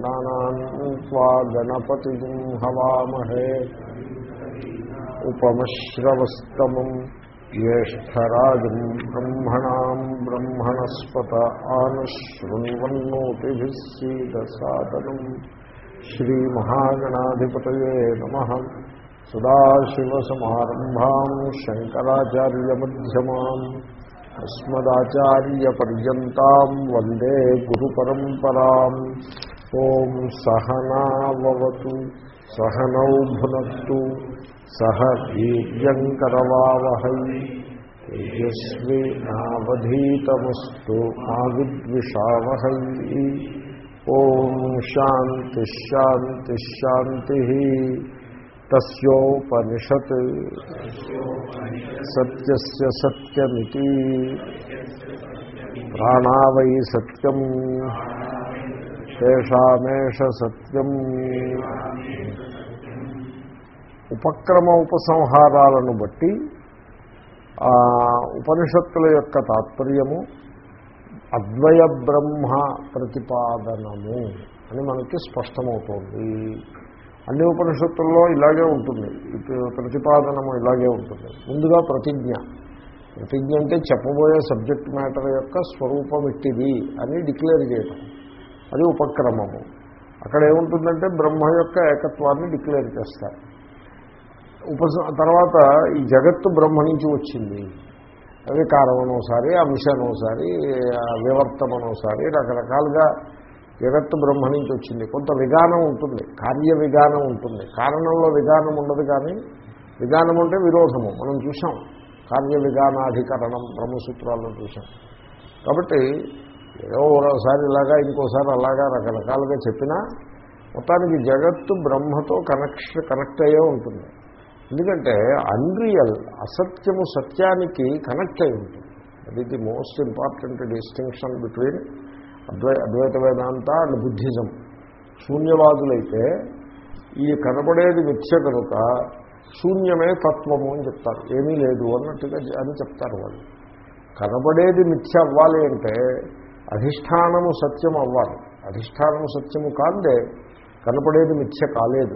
गणानान्त्वा गणपतिम् हवामहे उपमश्रवस्तमम् ज्येष्ठराजम् ब्रह्मणाम् ब्रह्मणस्पत आनुशृण्वन्नोतिभिः सीदसादनम् श्रीमहागणाधिपतये नमः सदाशिवसमारम्भाम् शङ्कराचार्यमध्यमाम् अस्मदाचार्यपर्यन्ताम् वन्दे गुरुपरम्पराम् ఓం సహనావతు సహనౌ భునత్తు సహ దీర్యంకరవావహై తేజస్వి నావధీతమస్తు ఆవిద్విషావహై. ఓం శాంతిశాంతిశాంతి తస్ోపనిషత్ సత్యస్ సత్యమితి. ప్రాణావై సత్యం. శేషామేష సత్యం. ఉపక్రమ ఉపసంహారాలను బట్టి ఉపనిషత్తుల యొక్క తాత్పర్యము అద్వయ బ్రహ్మ ప్రతిపాదనము అని మనకి స్పష్టమవుతోంది. అన్ని ఉపనిషత్తుల్లో ఇలాగే ఉంటుంది. ప్రతిపాదనము ఇలాగే ఉంటుంది. ముందుగా ప్రతిజ్ఞ. ప్రతిజ్ఞ అంటే చెప్పబోయే సబ్జెక్ట్ మ్యాటర్ యొక్క స్వరూపం ఇట్టిది అని డిక్లేర్ చేయటం. అది ఉపక్రమము. అక్కడ ఏముంటుందంటే బ్రహ్మ యొక్క ఏకత్వాన్ని డిక్లేర్ చేస్తారు. ఉపస తర్వాత ఈ జగత్తు బ్రహ్మ నుంచి వచ్చింది. వికారమనోసారి అంశనోసారి వివర్తమనోసారి రకరకాలుగా జగత్తు బ్రహ్మ నుంచి వచ్చింది. కొంత విధానం ఉంటుంది కార్య విధానం ఉంటుంది. కారణంలో విధానం ఉండదు కానీ విధానం అంటే విరోధము. మనం చూసాం కార్య విధానాధికరణం బ్రహ్మసూత్రాల్లో చూసాం కాబట్టి ఏదో ఒకసారి ఇలాగా ఇంకోసారి అలాగా రకరకాలుగా చెప్పినా మొత్తానికి జగత్తు బ్రహ్మతో కనెక్ష కనెక్ట్ అయ్యే ఉంటుంది. ఎందుకంటే అన్రియల్ అసత్యము సత్యానికి కనెక్ట్ అయి ఉంటుంది. అది the most important distinction between Advai Advaita Vedanta and Buddhism. శూన్యవాదులైతే ఈ కనపడేది మిథ్య కనుక శూన్యమే తత్వము అని చెప్తారు. ఏమీ లేదు అన్నట్టుగా అని చెప్తారు వాళ్ళు. కనబడేది మిథ్య అవ్వాలి అంటే అధిష్టానము సత్యం అవ్వాలి. అధిష్టానము సత్యము కాదే కనపడేది మిథ్య కాలేదు.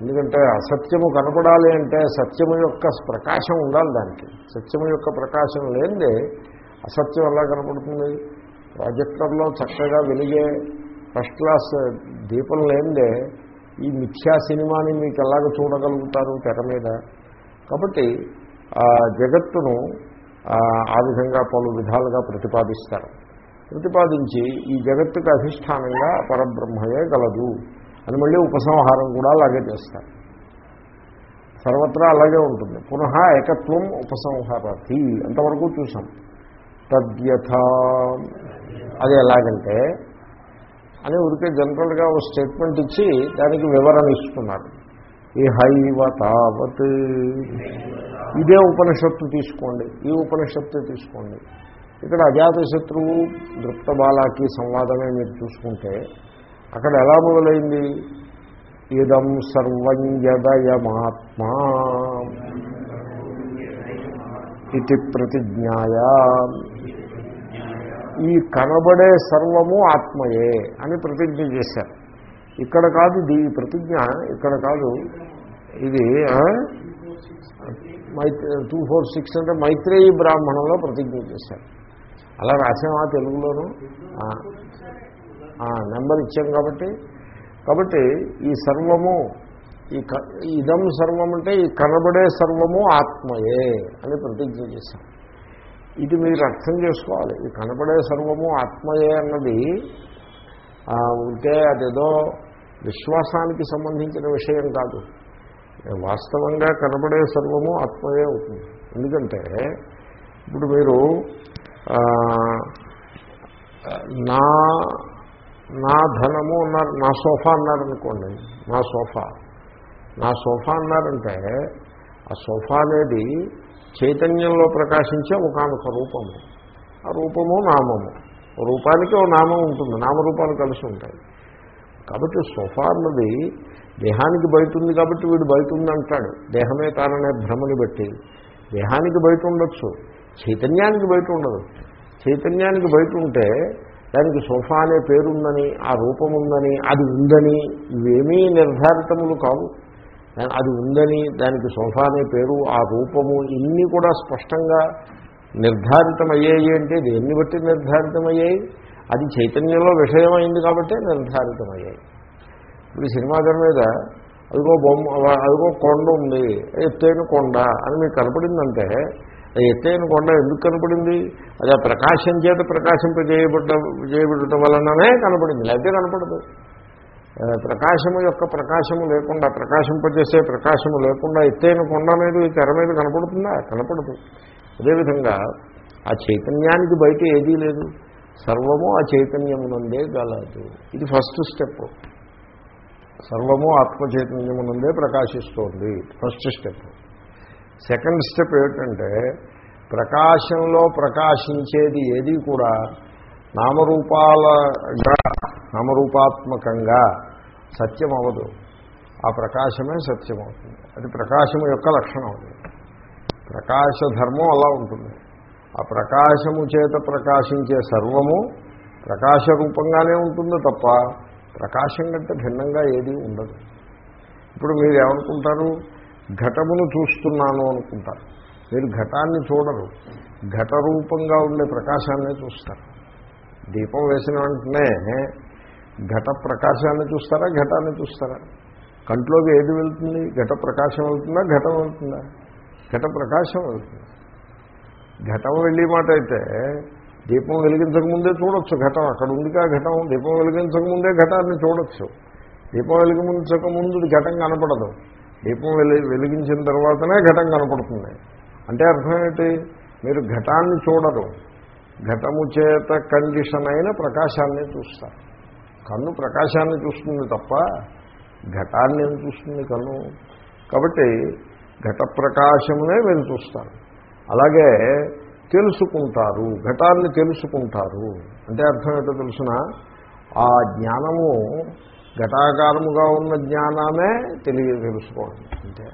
ఎందుకంటే అసత్యము కనపడాలి అంటే సత్యము యొక్క ప్రకాశం ఉండాలి దానికి. సత్యము యొక్క ప్రకాశం లేనిదే అసత్యం ఎలా కనపడుతుంది? ప్రాజెక్టర్లో చక్కగా వెలిగే ఫస్ట్ క్లాస్ దీపం లేనిదే ఈ మిథ్యా సినిమాని మీకు ఎలాగ చూడగలుగుతారు తెర మీద? కాబట్టి జగత్తును ఆ విధంగా పలు విధాలుగా ప్రతిపాదిస్తారు. ప్రతిపాదించి ఈ జగత్తుకు అధిష్టానంగా పరబ్రహ్మయే గలదు అని మళ్ళీ ఉపసంహారం కూడా అలాగే చేస్తారు. సర్వత్రా అలాగే ఉంటుంది. పునః ఏకత్వం ఉపసంహారతి అంతవరకు చూసాం. తద్యథ. అది ఎలాగంటే అని ఉరికే జనరల్గా ఒక స్టేట్మెంట్ ఇచ్చి దానికి వివరణ ఇస్తున్నారు. ఈ హైవ తావత్. ఇదే ఉపనిషత్తు తీసుకోండి. ఈ ఉపనిషత్తు తీసుకోండి. ఇక్కడ అజాతశత్రువు దృప్తబాలాకి సంవాదమే మీరు చూసుకుంటే అక్కడ ఎలా మొదలైంది? ఇదం సర్వంజదయమాత్మా ఇది ప్రతిజ్ఞాయ. ఈ కనబడే సర్వము ఆత్మయే అని ప్రతిజ్ఞ చేశారు. ఇక్కడ కాదు ఇది ఈ ప్రతిజ్ఞ ఇక్కడ కాదు ఇది మైత్రి టూ ఫోర్ సిక్స్ అంటే మైత్రేయీ బ్రాహ్మణంలో ప్రతిజ్ఞ చేశారు. అలా రాసామా తెలుగులోను? నెంబర్ ఇచ్చాం కాబట్టి. కాబట్టి ఈ సర్వము ఈ ఇదం సర్వం అంటే ఈ కనబడే సర్వము ఆత్మయే అని ప్రతిజ్ఞ చేశాం. ఇది మీరు అర్థం చేసుకోవాలి. ఈ కనబడే సర్వము ఆత్మయే అన్నది ఉంటే అదేదో విశ్వాసానికి సంబంధించిన విషయం కాదు. వాస్తవంగా కనబడే సర్వము ఆత్మయే అవుతుంది. ఎందుకంటే ఇప్పుడు మీరు నా నా ధనము అన్నారు నా సోఫా అన్నారనుకోండి నా సోఫా. నా సోఫా అన్నారంటే ఆ సోఫా అనేది చైతన్యంలో ప్రకాశించే ఒకనొక రూపము. ఆ రూపము నామము. రూపానికి ఓ నామం ఉంటుంది నామరూపాలు కలిసి ఉంటాయి. కాబట్టి సోఫా అన్నది దేహానికి బయట ఉంది కాబట్టి వీడు బయట ఉంది అంటాడు. దేహమే తాననే భ్రమని బట్టి. దేహానికి బయట ఉండొచ్చు. చైతన్యానికి బయట ఉండదు. చైతన్యానికి బయట ఉంటే దానికి సోఫా అనే పేరుందని ఆ రూపం ఉందని అది ఉందని ఇవేమీ నిర్ధారితములు కావు. అది ఉందని దానికి సోఫా అనే పేరు ఆ రూపము ఇన్ని కూడా స్పష్టంగా నిర్ధారితమయ్యాయి అంటే దేన్ని బట్టి నిర్ధారితమయ్యాయి? అది చైతన్యంలో విషయమైంది కాబట్టి నిర్ధారితమయ్యాయి. ఇప్పుడు సినిమా తెర మీద అదిగో బొమ్మ అదిగో కొండ ఉంది ఎత్తైన కొండ అని మీకు కనపడిందంటే ఎత్తైన కొండ ఎందుకు కనపడింది? అది ఆ ప్రకాశం చేత ప్రకాశింప చేయబడ్డ చేయబడటం వలననే కనపడింది. లేకపోతే కనపడదు. ప్రకాశము యొక్క ప్రకాశము లేకుండా ప్రకాశింపజేసే ప్రకాశము లేకుండా ఎత్తైన కొండ మీద ఈ తెర మీద కనపడుతుందా? కనపడదు. అదేవిధంగా ఆ చైతన్యానికి బయట ఏదీ లేదు. సర్వము ఆ చైతన్యమునందే గలదు. ఇది ఫస్ట్ స్టెప్. సర్వము ఆత్మ చైతన్యమునందే ప్రకాశిస్తోంది. First step. సెకండ్ స్టెప్ ఏమిటంటే ప్రకాశంలో ప్రకాశించేది ఏది కూడా నామరూపాలగా నామరూపాత్మకంగా సత్యం అవ్వదు ఆ ప్రకాశమే సత్యం అవుతుంది అది ప్రకాశము యొక్క లక్షణం అది. ప్రకాశ ధర్మం అలా ఉంటుంది. ఆ ప్రకాశము చేత ప్రకాశించే సర్వము ప్రకాశ రూపంగానే ఉంటుంది తప్ప ప్రకాశం కంటే భిన్నంగా ఏదీ ఉండదు. ఇప్పుడు మీరు ఏమనుకుంటారు ఘటమును చూస్తున్నాను అనుకుంటారు. మీరు ఘటాన్ని చూడరు. ఘట రూపంగా ఉండే ప్రకాశాన్నే చూస్తారు. దీపం వేసిన వెంటనే ఘట ప్రకాశాన్ని చూస్తారా? ఘటాన్ని చూస్తారా? కంట్లోకి ఏది వెళ్తుంది? ఘట ప్రకాశం వెళ్తుందా? ఘటం వెళ్తుందా? ఘట ప్రకాశం వెళ్తుంది. ఘటం వెళ్ళే మాట అయితే దీపం వెలిగించక ముందే చూడొచ్చు. ఘటం అక్కడ ఉందిగా ఘటం? దీపం వెలిగించక ముందే ఘటాన్ని చూడొచ్చు. దీపం వెలిగించకముందు ఘటం కనపడదు. దీపం వెలి వెలిగించిన తర్వాతనే ఘటం కనపడుతుంది. అంటే అర్థం ఏంటి? మీరు ఘటాన్ని చూడరు. ఘటము చేత కండిషన్ అయిన ప్రకాశాన్ని చూస్తారు. కన్ను ప్రకాశాన్ని చూస్తుంది తప్ప ఘటాన్ని ఏం చూస్తుంది కన్ను? కాబట్టి ఘట ప్రకాశమునే మీరు చూస్తారు. అలాగే తెలుసుకుంటారు. ఘటాన్ని తెలుసుకుంటారు. అంటే అర్థం ఏంటో తెలుసిన? ఆ జ్ఞానము ఘటాకారముగా ఉన్న జ్ఞానమే తెలియ తెలుసుకోవడం. అంటే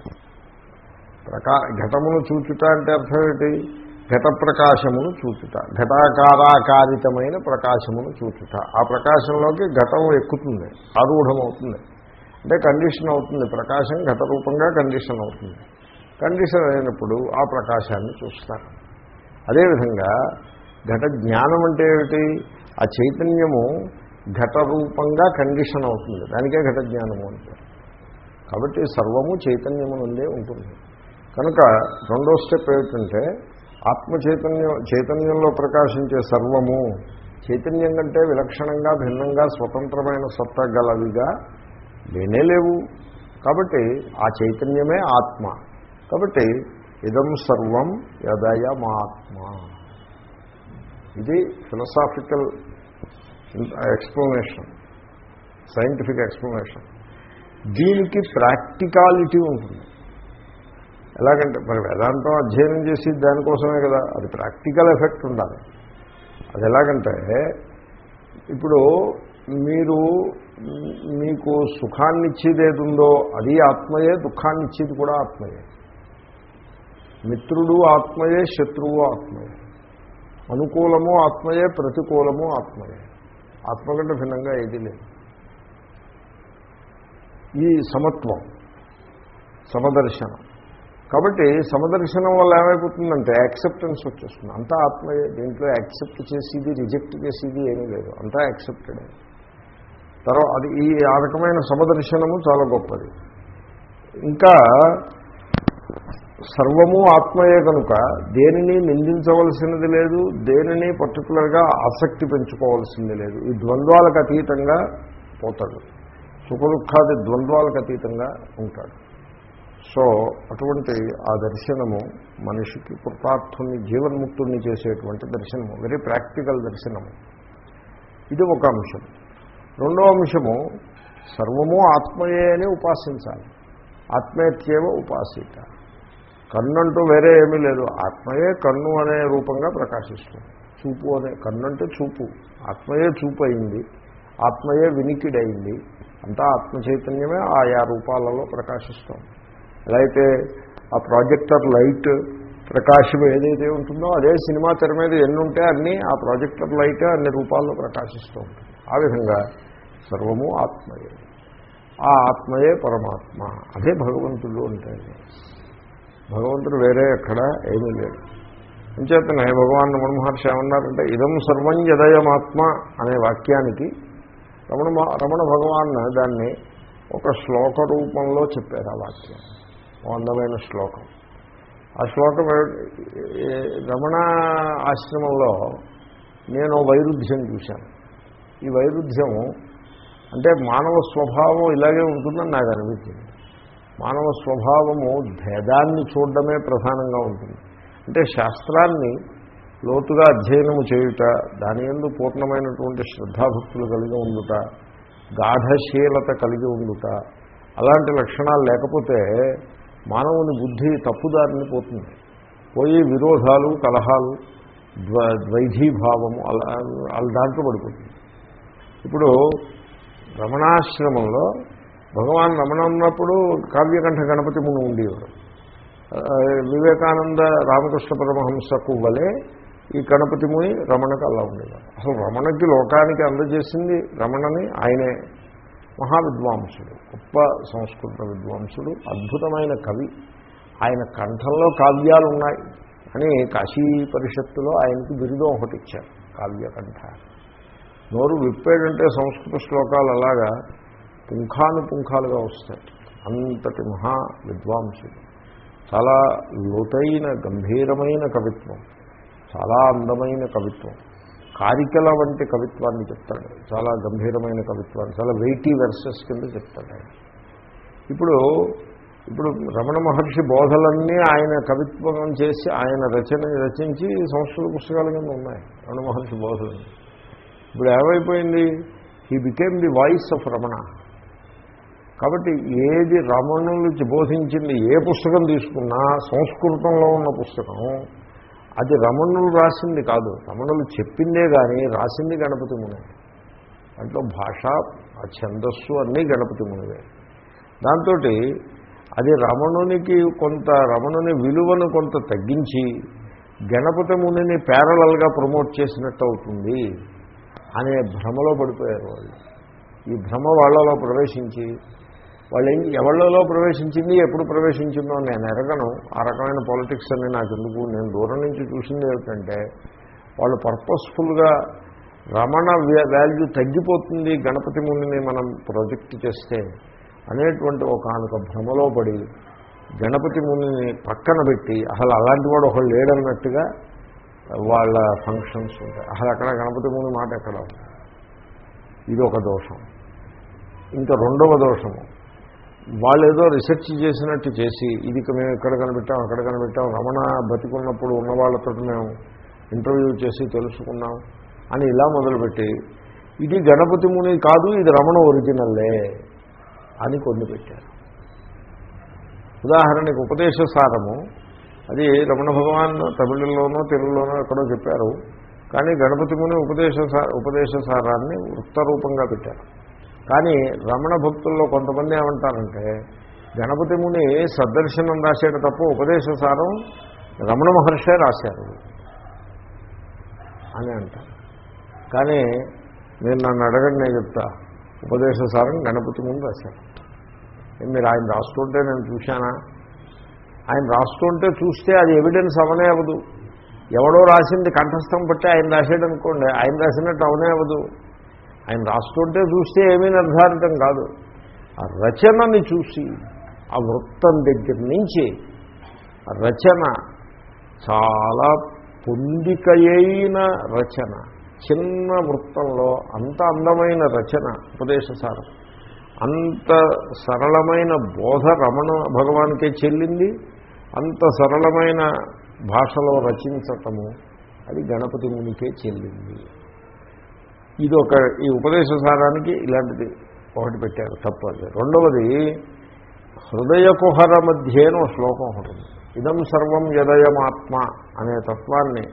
ప్రకా ఘటమును చూచుట అంటే అర్థం ఏంటి? ఘట ప్రకాశమును చూచుట. ఘటాకారాకారితమైన ప్రకాశమును చూచుట. ఆ ప్రకాశంలోకి ఘటం ఎక్కుతుంది. ఆరూఢమవుతుంది. అంటే కండిషన్ అవుతుంది. ప్రకాశం ఘట రూపంగా కండిషన్ అవుతుంది. కండిషన్ అయినప్పుడు ఆ ప్రకాశాన్ని చూస్తారు. అదేవిధంగా ఘట జ్ఞానం అంటే ఏమిటి? ఆ చైతన్యము ఘట రూపంగా కండిషన్ అవుతుంది. దానికే ఘట జ్ఞానము అంటారు కాబట్టి సర్వము చైతన్యము నుండే ఉంటుంది. కనుక రెండో స్టెప్ ఏమిటంటే ఆత్మ చైతన్యం చైతన్యంలో ప్రకాశించే సర్వము చైతన్యం కంటే విలక్షణంగా భిన్నంగా స్వతంత్రమైన సత్త గలవిగా లేనే లేవు. కాబట్టి ఆ చైతన్యమే ఆత్మ. కాబట్టి ఇదం సర్వం యదయమాత్మ. ఇది ఫిలసాఫికల్ ఎక్స్ప్లెనేషన్ సైంటిఫిక్ ఎక్స్ప్లెనేషన్ దీనికి ప్రాక్టికాలిటీ ఉంటుంది. ఎలాగంటే మరి వేదాంతం అధ్యయనం చేసి దానికోసమే కదా అది ప్రాక్టికల్ ఎఫెక్ట్ ఉండాలి. అది ఎలాగంటే ఇప్పుడు మీరు మీకు సుఖాన్ని ఇచ్చేది ఏది ఉందో అది ఆత్మయే దుఃఖాన్ని ఇచ్చేది కూడా ఆత్మయే. మిత్రుడు ఆత్మయే శత్రువు ఆత్మయే. అనుకూలము ఆత్మయే ప్రతికూలము ఆత్మయే. ఆత్మ కంటే భిన్నంగా ఏదీ లేదు. ఈ సమత్వం సమదర్శనం. కాబట్టి సమదర్శనం వల్ల ఏమైపోతుందంటే యాక్సెప్టెన్స్ వచ్చేస్తుంది. అంతా ఆత్మయే దీంట్లో యాక్సెప్ట్ చేసేది రిజెక్ట్ చేసేది ఏమీ లేదు. అంతా యాక్సెప్టెడ్ తర్వాత అది ఈ ఆ రకమైన సమదర్శనము చాలా గొప్పది. ఇంకా సర్వము ఆత్మయే కనుక దేనిని నిందించవలసినది లేదు దేనిని పర్టికులర్గా ఆసక్తి పెంచుకోవాల్సింది లేదు. ఈ ద్వంద్వాలకు అతీతంగా పోతాడు. సుఖదుఖాది ద్వంద్వాలకు అతీతంగా ఉంటాడు. సో అటువంటి ఆ దర్శనము మనిషికి కృతార్థుని జీవన్ముక్తుల్ని చేసేటువంటి దర్శనము వెరీ ప్రాక్టికల్ దర్శనము. ఇది ఒక అంశం. రెండో అంశము సర్వము ఆత్మయే అని ఉపాసించాలి. ఆత్మేత్యేవ ఉపాసిత. కన్ను అంటూ వేరే ఏమీ లేదు. ఆత్మయే కన్ను అనే రూపంగా ప్రకాశిస్తుంది. చూపు అనే కన్ను చూపు. ఆత్మయే చూపు అయింది ఆత్మయే వినికిడైంది అంతా ఆత్మ చైతన్యమే ఆయా రూపాలలో ప్రకాశిస్తాం ఎలా అయితే ఆ ప్రాజెక్టర్ లైట్ ప్రకాశం ఏదైతే ఉంటుందో అదే సినిమా తెర మీద ఎన్నుంటే ఉంటే అన్నీ ఆ ప్రాజెక్టర్ లైట్ అన్ని రూపాల్లో ప్రకాశిస్తూ ఉంటుంది ఆ విధంగా సర్వము ఆత్మయే. ఆ ఆత్మయే పరమాత్మ. అదే భగవంతుడు అంటే. భగవంతుడు వేరే ఎక్కడ ఏమీ లేడు. అంచేతనే భగవాన్ రమణ మహర్షి ఏమన్నారంటే ఇదం సర్వం యదయమాత్మ అనే వాక్యానికి రమణ రమణ భగవాన్ దాన్ని ఒక శ్లోక రూపంలో చెప్పారు ఆ వాక్యం. ఓ అందమైన శ్లోకం. ఆ శ్లోకం రమణ ఆశ్రమంలో నేను వైరుధ్యం చూశాను. ఈ వైరుధ్యం అంటే మానవ స్వభావం ఇలాగే ఉంటుందని నాకు అనిపించింది. మానవ స్వభావము భేదాన్ని చూడడమే ప్రధానంగా ఉంటుంది. అంటే శాస్త్రాన్ని లోతుగా అధ్యయనము చేయుట దాని ఎందు పూర్ణమైనటువంటి శ్రద్ధాభక్తులు కలిగి ఉండుట గాఢశీలత కలిగి ఉండుట అలాంటి లక్షణాలు లేకపోతే మానవుని బుద్ధి తప్పుదారిని పోతుంది. పోయి విరోధాలు కలహాలు ద్వ ద్వైధీభావము అలా అలా దాంట్లో పడిపోతుంది. ఇప్పుడు రమణాశ్రమంలో భగవాన్ రమణ ఉన్నప్పుడు కావ్యకంఠ గణపతి ముని ఉండేవారు వివేకానంద రామకృష్ణ పరమహంసకు వలె ఈ గణపతి ముని రమణకు అలా ఉండేవారు అసలు రమణకి లోకానికి అందజేసింది రమణని ఆయనే. మహావిద్వాంసుడు గొప్ప సంస్కృత విద్వాంసుడు అద్భుతమైన కవి. ఆయన కంఠంలో కావ్యాలు ఉన్నాయి అని కాశీ పరిషత్తులో ఆయనకి బిరుదం ఒకటి ఇచ్చారు కావ్యకంఠ. నోరు విప్పాడంటే సంస్కృత శ్లోకాలు అలాగా పుంఖాను పుంఖాలుగా వస్తాయి. అంతటి మహా విద్వాంసుడు చాలా లోతైన గంభీరమైన కవిత్వం. చాలా అందమైన కవిత్వం. కారికల వంటి కవిత్వాన్ని చెప్తాడు. చాలా గంభీరమైన కవిత్వాన్ని చాలా వెయిటీ వెర్సెస్ కింద చెప్తాడు ఆయన. ఇప్పుడు ఇప్పుడు రమణ మహర్షి బోధలన్నీ ఆయన కవిత్వం చేసి ఆయన రచన రచించి సంస్కృత పుస్తకాల కింద ఉన్నాయి రమణ మహర్షి బోధలన్నీ ఇప్పుడు ఏమైపోయింది? He became the voice of Ramana కాబట్టి ఏది రమణులు బోధించింది ఏ పుస్తకం తీసుకున్నా సంస్కృతంలో ఉన్న పుస్తకం అది రమణులు రాసింది కాదు. రమణులు చెప్పిందే కానీ రాసింది గణపతి ముని. దాంట్లో భాష ఆ ఛందస్సు అన్నీ గణపతి మునివే. దాంతో అది రమణునికి కొంత రమణుని విలువను కొంత తగ్గించి గణపతి మునిని ప్యారలల్గా ప్రమోట్ చేసినట్టు అవుతుంది అనే భ్రమలో పడిపోయారు వాళ్ళు. ఈ భ్రమ వాళ్ళలో ప్రవేశించి వాళ్ళు ఏం ఎవళ్ళలో ప్రవేశించింది ఎప్పుడు ప్రవేశించిందో నేను ఎరగను ఆ రకమైన పాలిటిక్స్ అని నాకు ఎందుకు నేను దూరం నుంచి చూసింది ఏమిటంటే వాళ్ళు పర్పస్ఫుల్గా రమణ వాల్యూ తగ్గిపోతుంది గణపతి మునిని మనం ప్రొజెక్ట్ చేస్తే అనేటువంటి ఒక ఆనుక భ్రమలో పడి గణపతి మునిని పక్కన పెట్టి అసలు అలాంటి వాడు ఒకళ్ళు లేడన్నట్టుగా వాళ్ళ ఫంక్షన్స్ ఉంటాయి. అసలు అక్కడ గణపతి ముని మాట ఎక్కడ ఇది ఒక దోషం. ఇంకా రెండవ దోషము. వాళ్ళు ఏదో రీసెర్చ్ చేసినట్టు చేసి ఇది మేము ఇక్కడ కనిపెట్టాం అక్కడ కనిపెట్టాం రమణ బతికున్నప్పుడు ఉన్న వాళ్ళతో మేము ఇంటర్వ్యూ చేసి తెలుసుకున్నాం అని ఇలా మొదలుపెట్టి ఇది గణపతి ముని కాదు ఇది రమణ ఒరిజినల్లే అని కొన్ని పెట్టారు. ఉదాహరణకు ఉపదేశ సారము అది రమణ భగవాన్ తమిళలోనో తెలుగులోనో ఎక్కడో చెప్పారు కానీ గణపతి ముని ఉపదేశ ఉపదేశ సారాన్ని వృత్తరూపంగా పెట్టారు. కానీ రమణ భక్తుల్లో కొంతమంది ఏమంటారంటే గణపతి ముని సదర్శనం రాశాడు తప్ప ఉపదేశ సారం రమణ మహర్షే రాశారు అని అంటారు. కానీ నేను నన్ను అడగండి నేను చెప్తా. ఉపదేశ సారం గణపతి ముందు రాశారు. మీరు ఆయన రాస్తుంటే నేను చూశానా? ఆయన రాస్తుంటే చూస్తే అది ఎవిడెన్స్ అవనే అవ్వదు. ఎవడో రాసింది కంఠస్థం బట్టి ఆయన రాసాడు అనుకోండి ఆయన రాసినట్టు అవనే అవ్వదు. ఆయన రాస్తుంటే చూస్తే ఏమీ నిర్ధారితం కాదు. ఆ రచనని చూసి ఆ వృత్తం దగ్గర నుంచి రచన చాలా పొందికయైన రచన చిన్న వృత్తంలో అంత అందమైన రచన ఉపదేశసారం అంత సరళమైన బోధ రమణ భగవానికే చెల్లింది అంత సరళమైన భాషలో రచించటము అది గణపతి మునికే చెల్లింది. ఇది ఒక ఈ ఉపదేశ సారానికి ఇలాంటిది ఒకటి పెట్టారు తప్పది. రెండవది హృదయ కుహర మధ్యేను శ్లోకం ఉంటుంది ఇదం సర్వం యదయమాత్మ అనే తత్వాన్ని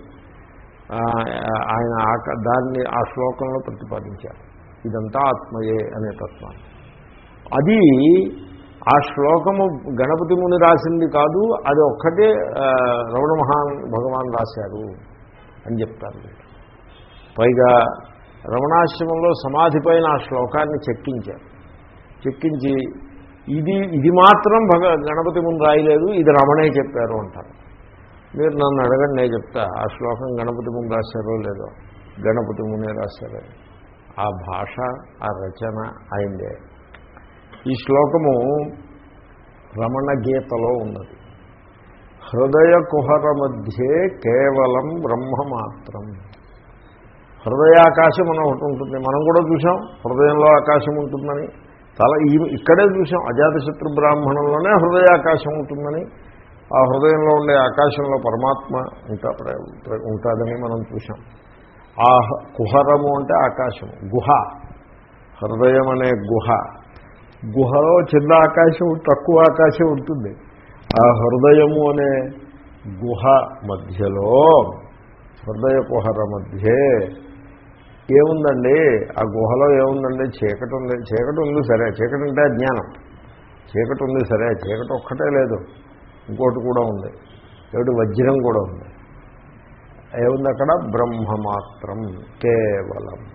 ఆయన ఆక- దాన్ని ఆ శ్లోకంలో ప్రతిపాదించారు. ఇదంతా ఆత్మయే అనే తత్వాన్ని. అది ఆ శ్లోకము గణపతి ముని రాసింది కాదు అది ఒక్కటే రమణ మహాన్ భగవాన్ రాశారు అని చెప్తారు. పైగా రమణాశ్రమంలో సమాధి పైన ఆ శ్లోకాన్ని చెక్కించారు. చెక్కించి ఇది ఇది మాత్రం భగ గణపతి ముందు రాయలేదు ఇది రమణే చెప్పారు అంటారు. మీరు నన్ను అడగండి నేను చెప్తా ఆ శ్లోకం గణపతి ముందు రాశారో లేదో గణపతి మునే రాశారు. ఆ భాష ఆ రచన అయిందే. ఈ శ్లోకము రమణ గీతలో ఉన్నది. హృదయ కుహర మధ్యే కేవలం బ్రహ్మ మాత్రం. హృదయాకాశం అని ఒకటి ఉంటుంది. మనం కూడా చూసాం హృదయంలో ఆకాశం ఉంటుందని. చాలా ఈ- ఇక్కడే చూసాం అజాతశత్రు బ్రాహ్మణంలోనే హృదయాకాశం ఉంటుందని. ఆ హృదయంలో ఉండే ఆకాశంలో పరమాత్మ ఇంకా ప్ర- ఉంటాడని మనం చూసాం ఆ కుహరము అంటే ఆకాశం గుహ. హృదయం అనే గుహ. గుహలో చిన్న ఆకాశం తక్కువ ఆకాశం ఉంటుంది. ఆ హృదయము అనే గుహ మధ్యలో హృదయ కుహర మధ్యే ఏముందండి? ఆ గుహలో ఏముందండి? చీకటి ఉంది. చీకటి ఉంది సరే. చీకటి అంటే అజ్ఞానం. చీకటి ఉంది సరే. చీకటి ఒక్కటే లేదు. ఇంకోటి కూడా ఉంది. ఏమిటి? వజ్రం కూడా ఉంది. ఏముంది అక్కడ? బ్రహ్మ మాత్రం కేవలం.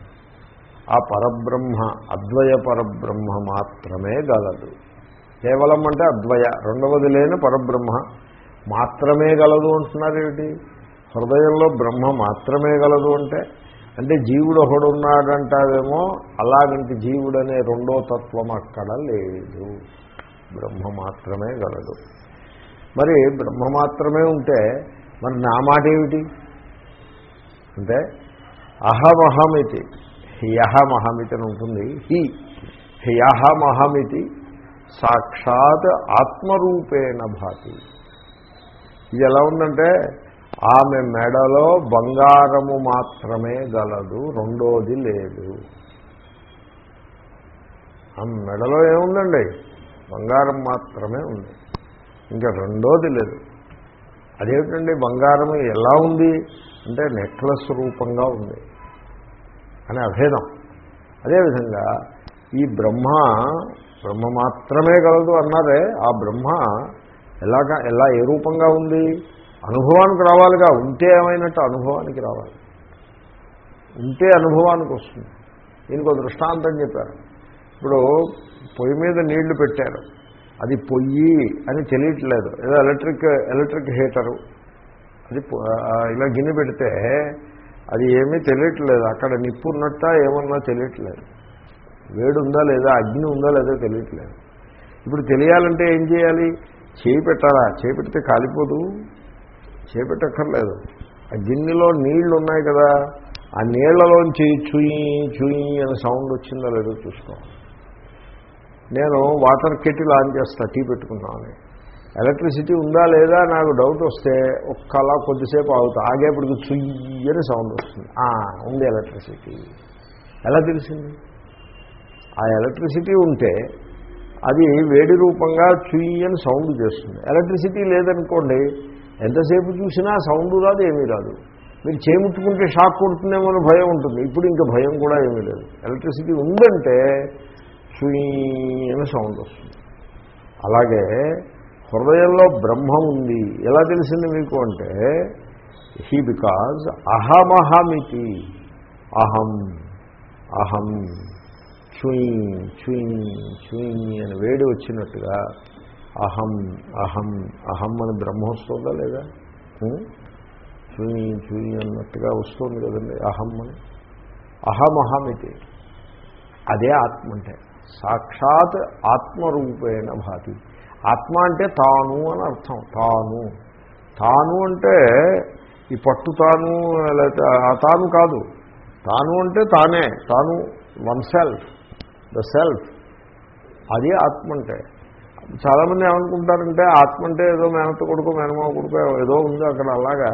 ఆ పరబ్రహ్మ అద్వయ పరబ్రహ్మ మాత్రమే గలదు. కేవలం అంటే అద్వయ. రెండవది లేని పరబ్రహ్మ మాత్రమే గలదు అంటున్నారు ఏమిటి? హృదయంలో బ్రహ్మ మాత్రమే గలదు అంటే అంటే జీవుడు ఒకడు ఉన్నాడంటావేమో అలాగంటి జీవుడనే రెండో తత్వం అక్కడ లేదు. బ్రహ్మ మాత్రమే గలదు మరి బ్రహ్మ మాత్రమే ఉంటే మరి నా మాట ఏమిటి? అంటే అహమహమితి హ్యహమహమితి అని ఉంటుంది. హి హ్యహమహమితి సాక్షాత్ ఆత్మరూపేణ భాతి. ఇది ఎలా ఉందంటే ఆమె మెడలో బంగారము మాత్రమే గలదు రెండోది లేదు. ఆమె మెడలో ఏముందండి? బంగారం మాత్రమే ఉంది. ఇంకా రెండోది లేదు. అదేమిటండి? బంగారం ఎలా ఉంది? అంటే నెక్లెస్ రూపంగా ఉంది అని అభేదం. అదేవిధంగా ఈ బ్రహ్మ బ్రహ్మ మాత్రమే గలదు అన్నారే ఆ బ్రహ్మ ఎలాగా ఎలా ఏ రూపంగా ఉంది? అనుభవానికి రావాలిగా ఉంటే ఏమైనట్టు అనుభవానికి రావాలి. ఉంటే అనుభవానికి వస్తుంది. దీనికి ఒక దృష్టాంతం చెప్పారు. ఇప్పుడు పొయ్యి మీద నీళ్ళు పెట్టారు. అది పొయ్యి అని తెలియట్లేదు. ఏదో ఎలక్ట్రిక్ ఎలక్ట్రిక్ హీటరు. అది ఇలా గిన్నె పెడితే అది ఏమీ తెలియట్లేదు. అక్కడ నిప్పు ఉన్నట్ట ఏమన్నా తెలియట్లేదు. వేడి ఉందా లేదా అగ్ని ఉందా లేదా తెలియట్లేదు. ఇప్పుడు తెలియాలంటే ఏం చేయాలి? చేయి పెట్టాలా? చేయి పెడితే కాలిపోదు? చేపెట్టక్కర్లేదు. ఆ గిన్నెలో నీళ్ళు ఉన్నాయి కదా ఆ నీళ్ళలోంచి చుయి చుయి అనే సౌండ్ వచ్చిందో లేదో చూసుకోవాలి నేను వాటర్ కెటిల్ ఆన్ చేస్తా టీ పెట్టుకున్నాను ఎలక్ట్రిసిటీ ఉందా లేదా నాకు డౌట్ వస్తే ఒక్కలా కొద్దిసేపు ఆగుతా. ఆగేపటికి చుయ్యని సౌండ్ వస్తుంది. ఉంది ఎలక్ట్రిసిటీ. ఎలా తెలిసింది? ఆ ఎలక్ట్రిసిటీ ఉంటే అది వేడి రూపంగా చుయ్యని సౌండ్ చేస్తుంది. ఎలక్ట్రిసిటీ లేదనుకోండి ఎంతసేపు చూసినా సౌండ్ రాదు ఏమీ రాదు. మీరు చేముట్టుకుంటే షాక్ కొడుతుందేమో అని భయం ఉంటుంది. ఇప్పుడు ఇంకా భయం కూడా ఏమీ లేదు. ఎలక్ట్రిసిటీ ఉందంటే సుయని సౌండ్ వస్తుంది. అలాగే హృదయంలో బ్రహ్మం ఉంది. ఎలా తెలిసింది మీకు అంటే హీ బికాజ్ అహమహమితి. అహం అహం చుయి చుయి చుయి అని వేడి వచ్చినట్టుగా అహం అహం అహం అని బ్రహ్మ వస్తుందా లేదా? చూయి చూయి అన్నట్టుగా వస్తుంది కదండి అహం అని. అహమహమితి. అదే ఆత్మ అంటే. సాక్షాత్ ఆత్మరూపేణ భాతి. ఆత్మ అంటే తాను అని అర్థం. తాను. తాను అంటే ఈ పట్టు తాను లేకపోతే తాను కాదు. తాను అంటే తానే. తాను వన్ సెల్ఫ్ ద సెల్ఫ్ అది ఆత్మ అంటే. చాలామంది ఏమనుకుంటారంటే ఆత్మ అంటే ఏదో మేనత్త కొడుకు మేనమావ కొడుకు ఏదో ఉంది అక్కడ అలాగా.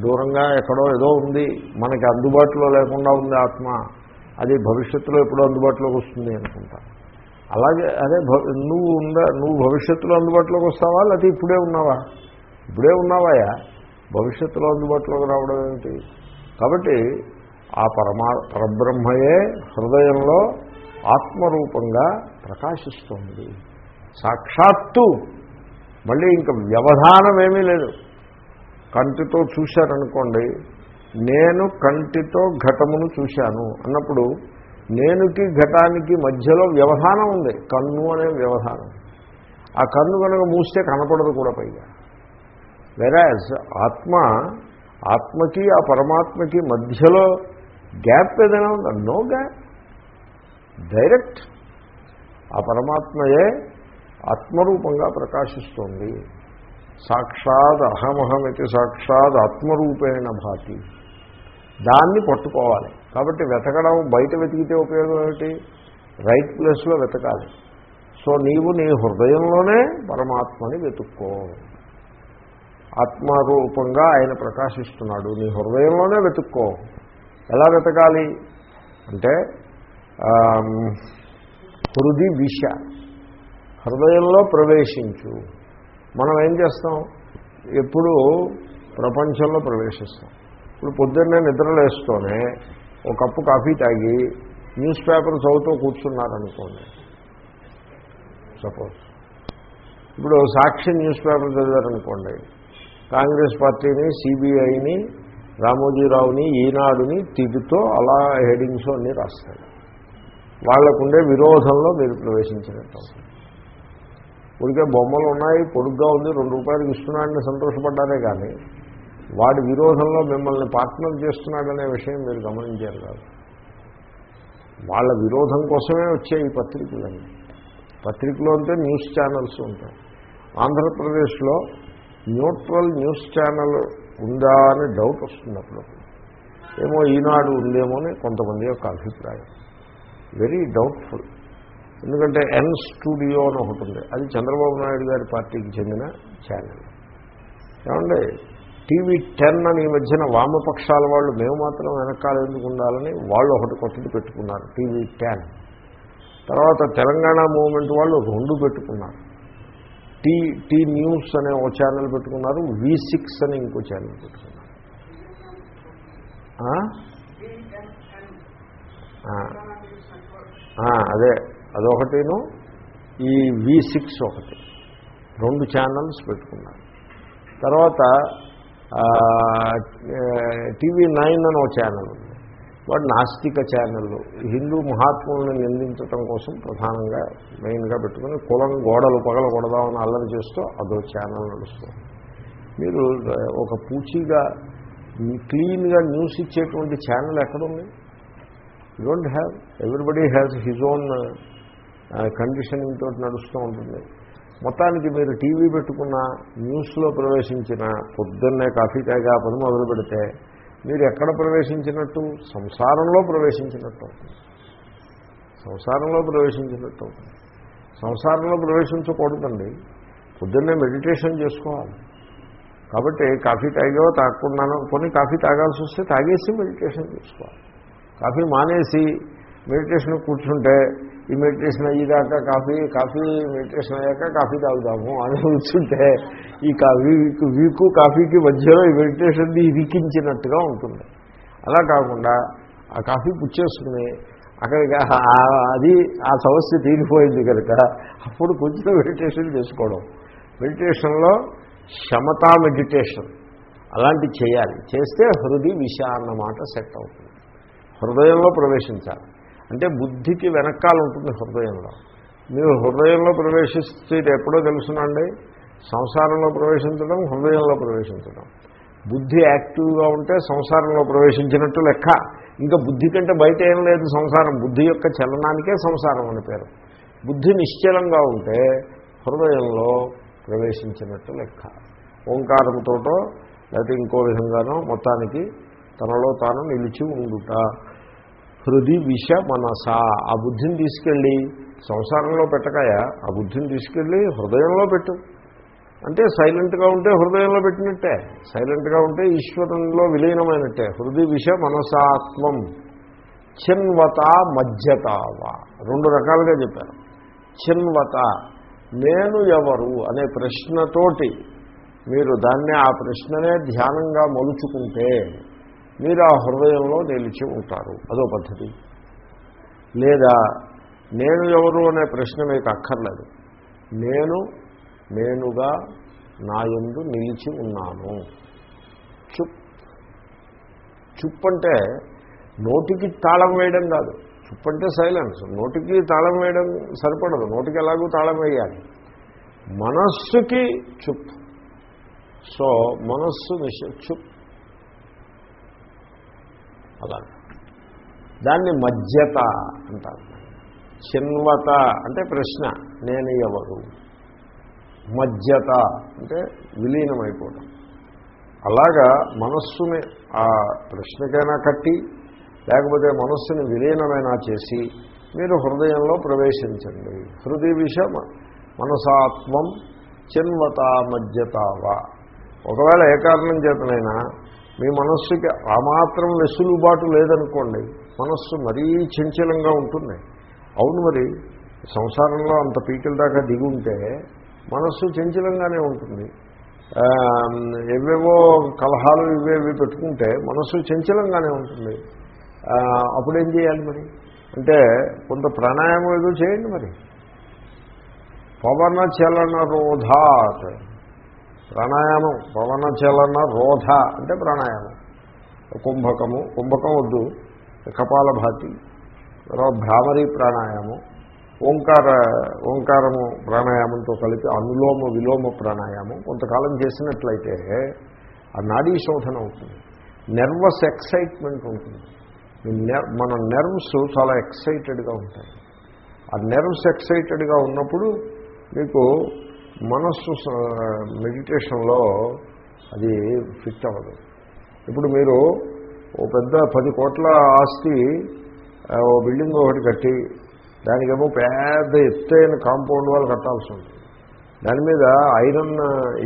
దూరంగా ఎక్కడో ఏదో ఉంది. మనకి అందుబాటులో లేకుండా ఉంది ఆత్మ. అది భవిష్యత్తులో ఎప్పుడో అందుబాటులోకి వస్తుంది అనుకుంటా. అలాగే అదే నువ్వు ఉందా నువ్వు భవిష్యత్తులో అందుబాటులోకి వస్తావా? లేకపోతే ఇప్పుడే ఉన్నావా? ఇప్పుడే ఉన్నావాయా? భవిష్యత్తులో అందుబాటులోకి రావడం ఏమిటి? కాబట్టి ఆ పరమా పరబ్రహ్మయే హృదయంలో ఆత్మరూపంగా ప్రకాశిస్తోంది. సాక్షాత్తు మళ్ళీ ఇంకా వ్యవధానం ఏమీ లేదు. కంటితో చూశారనుకోండి నేను కంటితో ఘటమును చూశాను అన్నప్పుడు నేనుకి ఘటానికి మధ్యలో వ్యవధానం ఉంది. కన్ను అనే వ్యవధానం. ఆ కన్ను కనుక మూస్తే కనపడదు కూడా పైగా. వెరాజ్ ఆత్మ ఆత్మకి ఆ పరమాత్మకి మధ్యలో గ్యాప్ ఏదైనా ఉందా? నో గ్యాప్ డైరెక్ట్ ఆ పరమాత్మయే ఆత్మరూపంగా ప్రకాశిస్తోంది. సాక్షాత్ అహమహమితి సాక్షాత్ ఆత్మరూపేణ భాతి. దాన్ని పట్టుకోవాలి. కాబట్టి వెతకడం బయట వెతికితే ఉపయోగం ఏమిటి? రైట్ ప్లేస్లో వెతకాలి. సో నీవు నీ హృదయంలోనే పరమాత్మని వెతుక్కో. ఆత్మరూపంగా ఆయన ప్రకాశిస్తున్నాడు. నీ హృదయంలోనే వెతుక్కో. ఎలా వెతకాలి? అంటే హృది విష హృదయంలో ప్రవేశించు. మనం ఏం చేస్తాం? ఎప్పుడు ప్రపంచంలో ప్రవేశిస్తాం. ఇప్పుడు పొద్దున్నే నిద్రలేస్తూనే ఒక కప్పు కాఫీ తాగి న్యూస్ పేపర్ చదువుతూ కూర్చున్నారనుకోండి. సపోజ్. ఇప్పుడు సాక్షి న్యూస్ పేపర్ చదివారనుకోండి. కాంగ్రెస్ పార్టీని సిబిఐని రామోజీరావుని ఈనాడుని తిడుతో అలా హెడింగ్స్ అన్నీ రాస్తాడు. వాళ్ళకుండే విరోధంలో మీరు ప్రవేశించినట్టు ఊరికే బొమ్మలు ఉన్నాయి పొడుగ్గా ఉంది రెండు రూపాయలకి ఇస్తున్నాడని సంతోషపడ్డారే కానీ వాడి విరోధంలో మిమ్మల్ని పార్ట్నర్ చేస్తున్నాడనే విషయం మీరు గమనించారు కాదు. వాళ్ళ విరోధం కోసమే వచ్చే ఈ పత్రికలన్నీ. పత్రికలు అంటే న్యూస్ ఛానల్స్ ఉంటాయి. ఆంధ్రప్రదేశ్లో న్యూట్రల్ న్యూస్ ఛానల్ ఉందా అని డౌట్ వస్తుంది అప్పుడప్పుడు ఏమో ఈనాడు ఉందేమో అని కొంతమంది యొక్క అభిప్రాయం. వెరీ డౌట్ఫుల్ ఎందుకంటే ఎన్ స్టూడియో అని ఒకటి ఉంది. అది చంద్రబాబు నాయుడు గారి పార్టీకి చెందిన ఛానల్. ఏమండి? టీవీ టెన్ అని ఈ మధ్యన వామపక్షాల వాళ్ళు మేము మాత్రం వెనకాల ఎందుకు ఉండాలని వాళ్ళు ఒకటి కొత్తది పెట్టుకున్నారు టీవీ టెన్. తర్వాత తెలంగాణ మూవ్మెంట్ వాళ్ళు రెండు పెట్టుకున్నారు. టీ టీ న్యూస్ అనే ఒక ఛానల్ పెట్టుకున్నారు వి సిక్స్ అని ఇంకో ఛానల్ పెట్టుకున్నారు. అదే. అదొకటిను. ఈ వి సిక్స్ ఒకటి. రెండు ఛానల్స్ పెట్టుకున్నాను. తర్వాత టీవీ నైన్ అని ఒక ఛానల్ ఉంది. వాడు నాస్తిక ఛానల్ హిందూ మహాత్ములను నిందించటం కోసం ప్రధానంగా మెయిన్గా పెట్టుకుని కులం గోడలు పగల కొడదామని అల్లరి చేస్తూ అదో ఛానల్ నడుస్తుంది. మీరు ఒక పూచీగా క్లీన్గా న్యూస్ ఇచ్చేటువంటి ఛానల్ ఎక్కడుంది? You don't have everybody has his own conditioning తోటి నడుస్తూ ఉంటుంది. మొత్తానికి మీరు టీవీ పెట్టుకున్న న్యూస్లో ప్రవేశించిన పొద్దున్నే కాఫీ తాగా పని మొదలు పెడితే మీరు ఎక్కడ ప్రవేశించినట్టు? సంసారంలో ప్రవేశించినట్టు. అవుతుంది సంసారంలో ప్రవేశించినట్టు. అవుతుంది సంసారంలో ప్రవేశించకూడదండి. పొద్దున్నే మెడిటేషన్ చేసుకోవాలి. కాబట్టి కాఫీ తాగావో తాగకుండానో కొన్ని కాఫీ తాగాల్సి వస్తే తాగేసి మెడిటేషన్ చేసుకోవాలి. కాఫీ మానేసి మెడిటేషన్ కూర్చుంటే ఈ మెడిటేషన్ అయ్యేదాకా కాఫీ కాఫీ మెడిటేషన్ అయ్యాక కాఫీ తాగుదాము అని కూర్చుంటే ఈ కాఫీ వీకు కాఫీకి మధ్యలో ఈ మెడిటేషన్ని ఇరికించినట్టుగా ఉంటుంది. అలా కాకుండా ఆ కాఫీ పుచ్చేసుకుని అక్కడికి అది ఆ సమస్య తీరిపోయింది కనుక అప్పుడు కొంచెం మెడిటేషన్ చేసుకోవడం. మెడిటేషన్లో క్షమతా మెడిటేషన్ అలాంటి చేయాలి. చేస్తే హృది విష అన్నమాట సెట్ అవుతుంది. హృదయంలో ప్రవేశించాలి. అంటే బుద్ధికి వెనకాల ఉంటుంది హృదయంలో. మీరు హృదయంలో ప్రవేశిస్తే ఎప్పుడో తెలుసునండి. సంసారంలో ప్రవేశించడం హృదయంలో ప్రవేశించడం. బుద్ధి యాక్టివ్గా ఉంటే సంసారంలో ప్రవేశించినట్టు లెక్క. ఇంకా బుద్ధి కంటే బయట ఏం లేదు సంసారం. బుద్ధి యొక్క చలనానికే సంసారం అని పేరు. బుద్ధి నిశ్చలంగా ఉంటే హృదయంలో ప్రవేశించినట్టు లెక్క. ఓంకారంతోటో లేకపోతే ఇంకో విధంగానో మొత్తానికి తనలో తాను నిలిచి ఉండుట. హృది విష మనస. ఆ బుద్ధిని తీసుకెళ్ళి సంసారంలో పెట్టకాయ? ఆ బుద్ధిని తీసుకెళ్ళి హృదయంలో పెట్టు. అంటే సైలెంట్గా ఉంటే హృదయంలో పెట్టినట్టే. సైలెంట్గా ఉంటే ఈశ్వరంలో విలీనమైనట్టే. హృది విష మనసాత్మం. చిన్వత మధ్యతావ. రెండు రకాలుగా చెప్పారు. చిన్వత నేను ఎవరు అనే ప్రశ్నతోటి మీరు దాన్ని ఆ ప్రశ్ననే ధ్యానంగా మలుచుకుంటే మీరు ఆ హృదయంలో నిలిచి ఉంటారు. అదో పద్ధతి. లేదా నేను ఎవరు అనే ప్రశ్న మీకు అక్కర్లేదు. నేను నేనుగా నా ఎందు నిలిచి ఉన్నాను. చుప్. చుప్ అంటే నోటికి తాళం వేయడం కాదు. చుప్ అంటే సైలెన్స్. నోటికి తాళం వేయడం సరిపడదు. నోటికి ఎలాగూ తాళం వేయాలి. మనస్సుకి చుప్. సో మనస్సు నిశ చుప్. అలా దాన్ని మధ్యత అంటారు. చిన్వత అంటే ప్రశ్న నేను ఎవరు? మధ్యత అంటే విలీనమైపోవడం అలాగా మనస్సుని ఆ ప్రశ్నకైనా కట్టి లేకపోతే మనస్సుని విలీనమైనా చేసి మీరు హృదయంలో ప్రవేశించండి. హృదయ విషయం మనసాత్మం చిన్వత మధ్యతావా. ఒకవేళ ఏ కారణం చేతనైనా మీ మనస్సుకి ఆ మాత్రం వెసులుబాటు లేదనుకోండి మనస్సు మరీ చంచలంగా ఉంటుంది. అవును మరి సంసారంలో అంత పీకల దాకా దిగి ఉంటే మనస్సు చంచలంగానే ఉంటుంది. ఏవేవో కలహాలు ఇవేవి పెట్టుకుంటే మనస్సు చంచలంగానే ఉంటుంది. అప్పుడేం చేయాలి మరి? అంటే కొంత ప్రాణాయామం ఏదో చేయండి మరి. పవన చలన రోధాత్ ప్రాణాయామం పవన చలన రోధ అంటే ప్రాణాయామం. కుంభకము కుంభకం వద్దు కపాలభాతి తర్వాత భ్రామరీ ప్రాణాయామం ఓంకార ఓంకారము ప్రాణాయామంతో కలిపి అనులోమ విలోమ ప్రాణాయామం కొంతకాలం చేసినట్లయితే ఆ నాడీ శోధన అవుతుంది. నెర్వస్ ఎక్సైట్మెంట్ ఉంటుంది. మన నెర్వ్స్ చాలా ఎక్సైటెడ్గా ఉంటాయి. ఆ నెర్వ్స్ ఎక్సైటెడ్గా ఉన్నప్పుడు మీకు మనస్సు మెడిటేషన్లో అది ఫిట్ అవ్వదు. ఇప్పుడు మీరు ఓ పెద్ద పది కోట్ల ఆస్తి ఓ బిల్డింగ్ ఒకటి కట్టి దానికేమో పెద్ద ఎత్తైన కాంపౌండ్ వాళ్ళు కట్టాల్సి ఉంటుంది. దాని మీద ఐరన్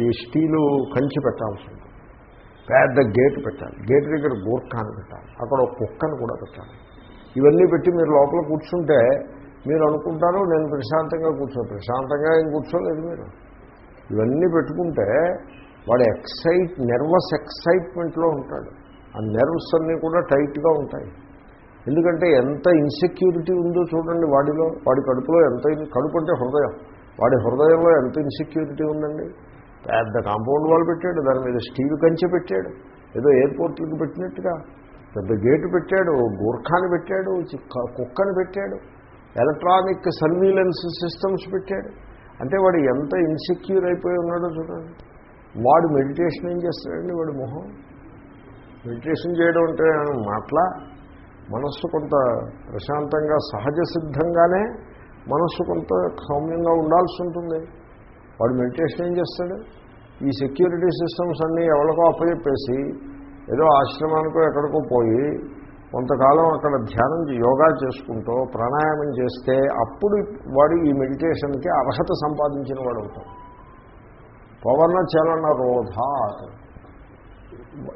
ఈ స్టీలు కంచి పెట్టాల్సి ఉంటుంది. పెద్ద గేట్ పెట్టాలి. గేట్ దగ్గర గూర్ఖాన్ని పెట్టాలి. అక్కడ ఒక కుక్కను కూడా పెట్టాలి. ఇవన్నీ పెట్టి మీరు లోపల కూర్చుంటే మీరు అనుకుంటారు నేను ప్రశాంతంగా కూర్చోను ప్రశాంతంగా ఏం కూర్చోలేదు మీరు. ఇవన్నీ పెట్టుకుంటే వాడు ఎక్సైట్ నెర్వస్ ఎక్సైట్మెంట్లో ఉంటాడు. ఆ నెర్వ్స్ అన్నీ కూడా టైట్గా ఉంటాయి. ఎందుకంటే ఎంత ఇన్సెక్యూరిటీ ఉందో చూడండి వాడిలో వాడి కడుపులో ఎంత కడుపు అంటే హృదయం. వాడి హృదయంలో ఎంత ఇన్సెక్యూరిటీ ఉందండి? పెద్ద కాంపౌండ్ వాల్ పెట్టాడు దాని మీద స్టీవ్ కంచె పెట్టాడు ఏదో ఎయిర్పోర్ట్లకు పెట్టినట్టుగా. పెద్ద గేటు పెట్టాడు గూర్ఖాని పెట్టాడు కుక్కని పెట్టాడు ఎలక్ట్రానిక్ సర్వీలెన్స్ సిస్టమ్స్ పెట్టాడు. అంటే వాడు ఎంత ఇన్సెక్యూర్ అయిపోయి ఉన్నాడో చూడండి. వాడు మెడిటేషన్ ఏం చేస్తాడండి వాడు మొహం? మెడిటేషన్ చేయడం అంటే మాట్లా? మనస్సు కొంత ప్రశాంతంగా సహజ సిద్ధంగానే మనస్సు కొంత సౌమ్యంగా ఉండాల్సి ఉంటుంది. వాడు మెడిటేషన్ ఏం చేస్తాడు? ఈ సెక్యూరిటీ సిస్టమ్స్ అన్నీ ఎవరికో అప్పచెప్పేసి ఏదో ఆశ్రమానికో ఎక్కడికో పోయి కొంతకాలం అక్కడ ధ్యానం యోగా చేసుకుంటూ ప్రాణాయామం చేస్తే అప్పుడు వాడు ఈ మెడిటేషన్కి అర్హత సంపాదించిన వాడు అవుతాడు. పవన చలన రోధాత్.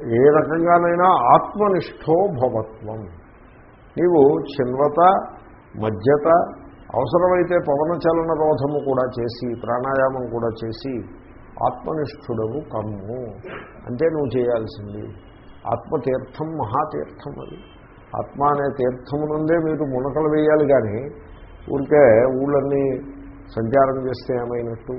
ఏ రకంగానైనా ఆత్మనిష్టో భవత్వం. నీవు చిన్వత మధ్యత అవసరమైతే పవన చలన రోధము కూడా చేసి ప్రాణాయామం కూడా చేసి ఆత్మనిష్ఠుడవు కమ్ము అంటే నువ్వు చేయాల్సింది ఆత్మతీర్థం మహాతీర్థం అది. ఆత్మ అనే తీర్థమునుందే మీరు మునకలు వేయాలి కానీ ఊరికే ఊళ్ళన్నీ సంచారం చేస్తే ఏమైనట్టు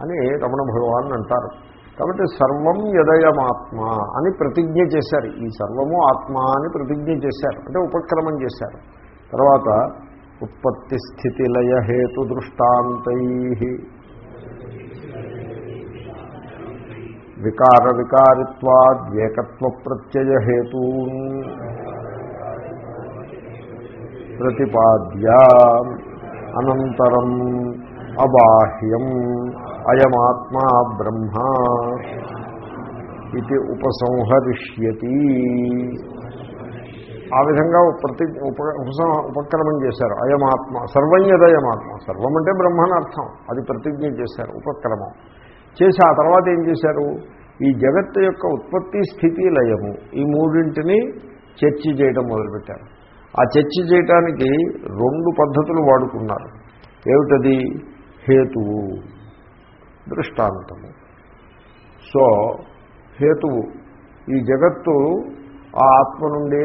అని రమణ భగవాన్ అంటారు. కాబట్టి సర్వం యదయమాత్మ అని ప్రతిజ్ఞ చేశారు. ఈ సర్వము ఆత్మ అని ప్రతిజ్ఞ చేశారు. అంటే ఉపక్రమం చేశారు. తర్వాత ఉత్పత్తి స్థితి లయ హేతు దృష్టాంతై వికార వికారిత్వాద్యేకత్వ ప్రత్యయ హేతూ ప్రతిపాద్య. అనంతరం అబాహ్యం అయమాత్మా బ్రహ్మ ఇది ఉపసంహరిష్యతి. ఆ విధంగా ప్రతి ఉప ఉపసం ఉపక్రమం చేశారు. అయమాత్మ సర్వజ్ఞదయమాత్మ సర్వం అంటే బ్రహ్మని అర్థం. అది ప్రతిజ్ఞ చేశారు ఉపక్రమం. చేసి ఆ తర్వాత ఏం చేశారు? ఈ జగత్తు యొక్క ఉత్పత్తి స్థితి లయము. ఈ మూడింటిని చర్చ చేయడం మొదలుపెట్టారు. ఆ చర్చ చేయటానికి రెండు పద్ధతులు వాడుకున్నారు. ఏమిటది? హేతువు దృష్టాంతము. సో హేతువు ఈ జగత్తు ఆ ఆత్మ నుండే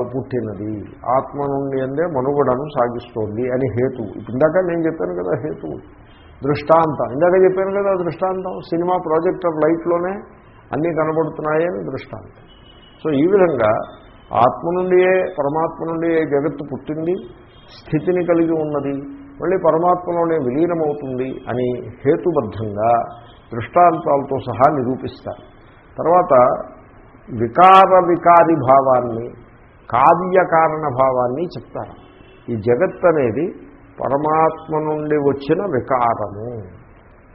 పుట్టినది. ఆత్మ నుండి అందే మనుగడను సాగిస్తోంది అని హేతువు. ఇప్పుడు ఇందాక నేను చెప్పాను కదా హేతువు. దృష్టాంతం. ఇందాక చెప్పాను కదా దృష్టాంతం. సినిమా ప్రాజెక్టర్ లైట్లోనే అన్నీ కనబడుతున్నాయని దృష్టాంతం. సో ఈ విధంగా ఆత్మ నుండియే పరమాత్మ నుండియే జగత్తు పుట్టింది స్థితిని కలిగి ఉన్నది మళ్ళీ పరమాత్మలోనే విలీనమవుతుంది అని హేతుబద్ధంగా దృష్టాంతాలతో సహా నిరూపిస్తారు. తర్వాత వికార వికారి భావాన్ని కావ్యకారణ భావాన్ని చెప్తారు. ఈ జగత్ అనేది పరమాత్మ నుండి వచ్చిన వికారము.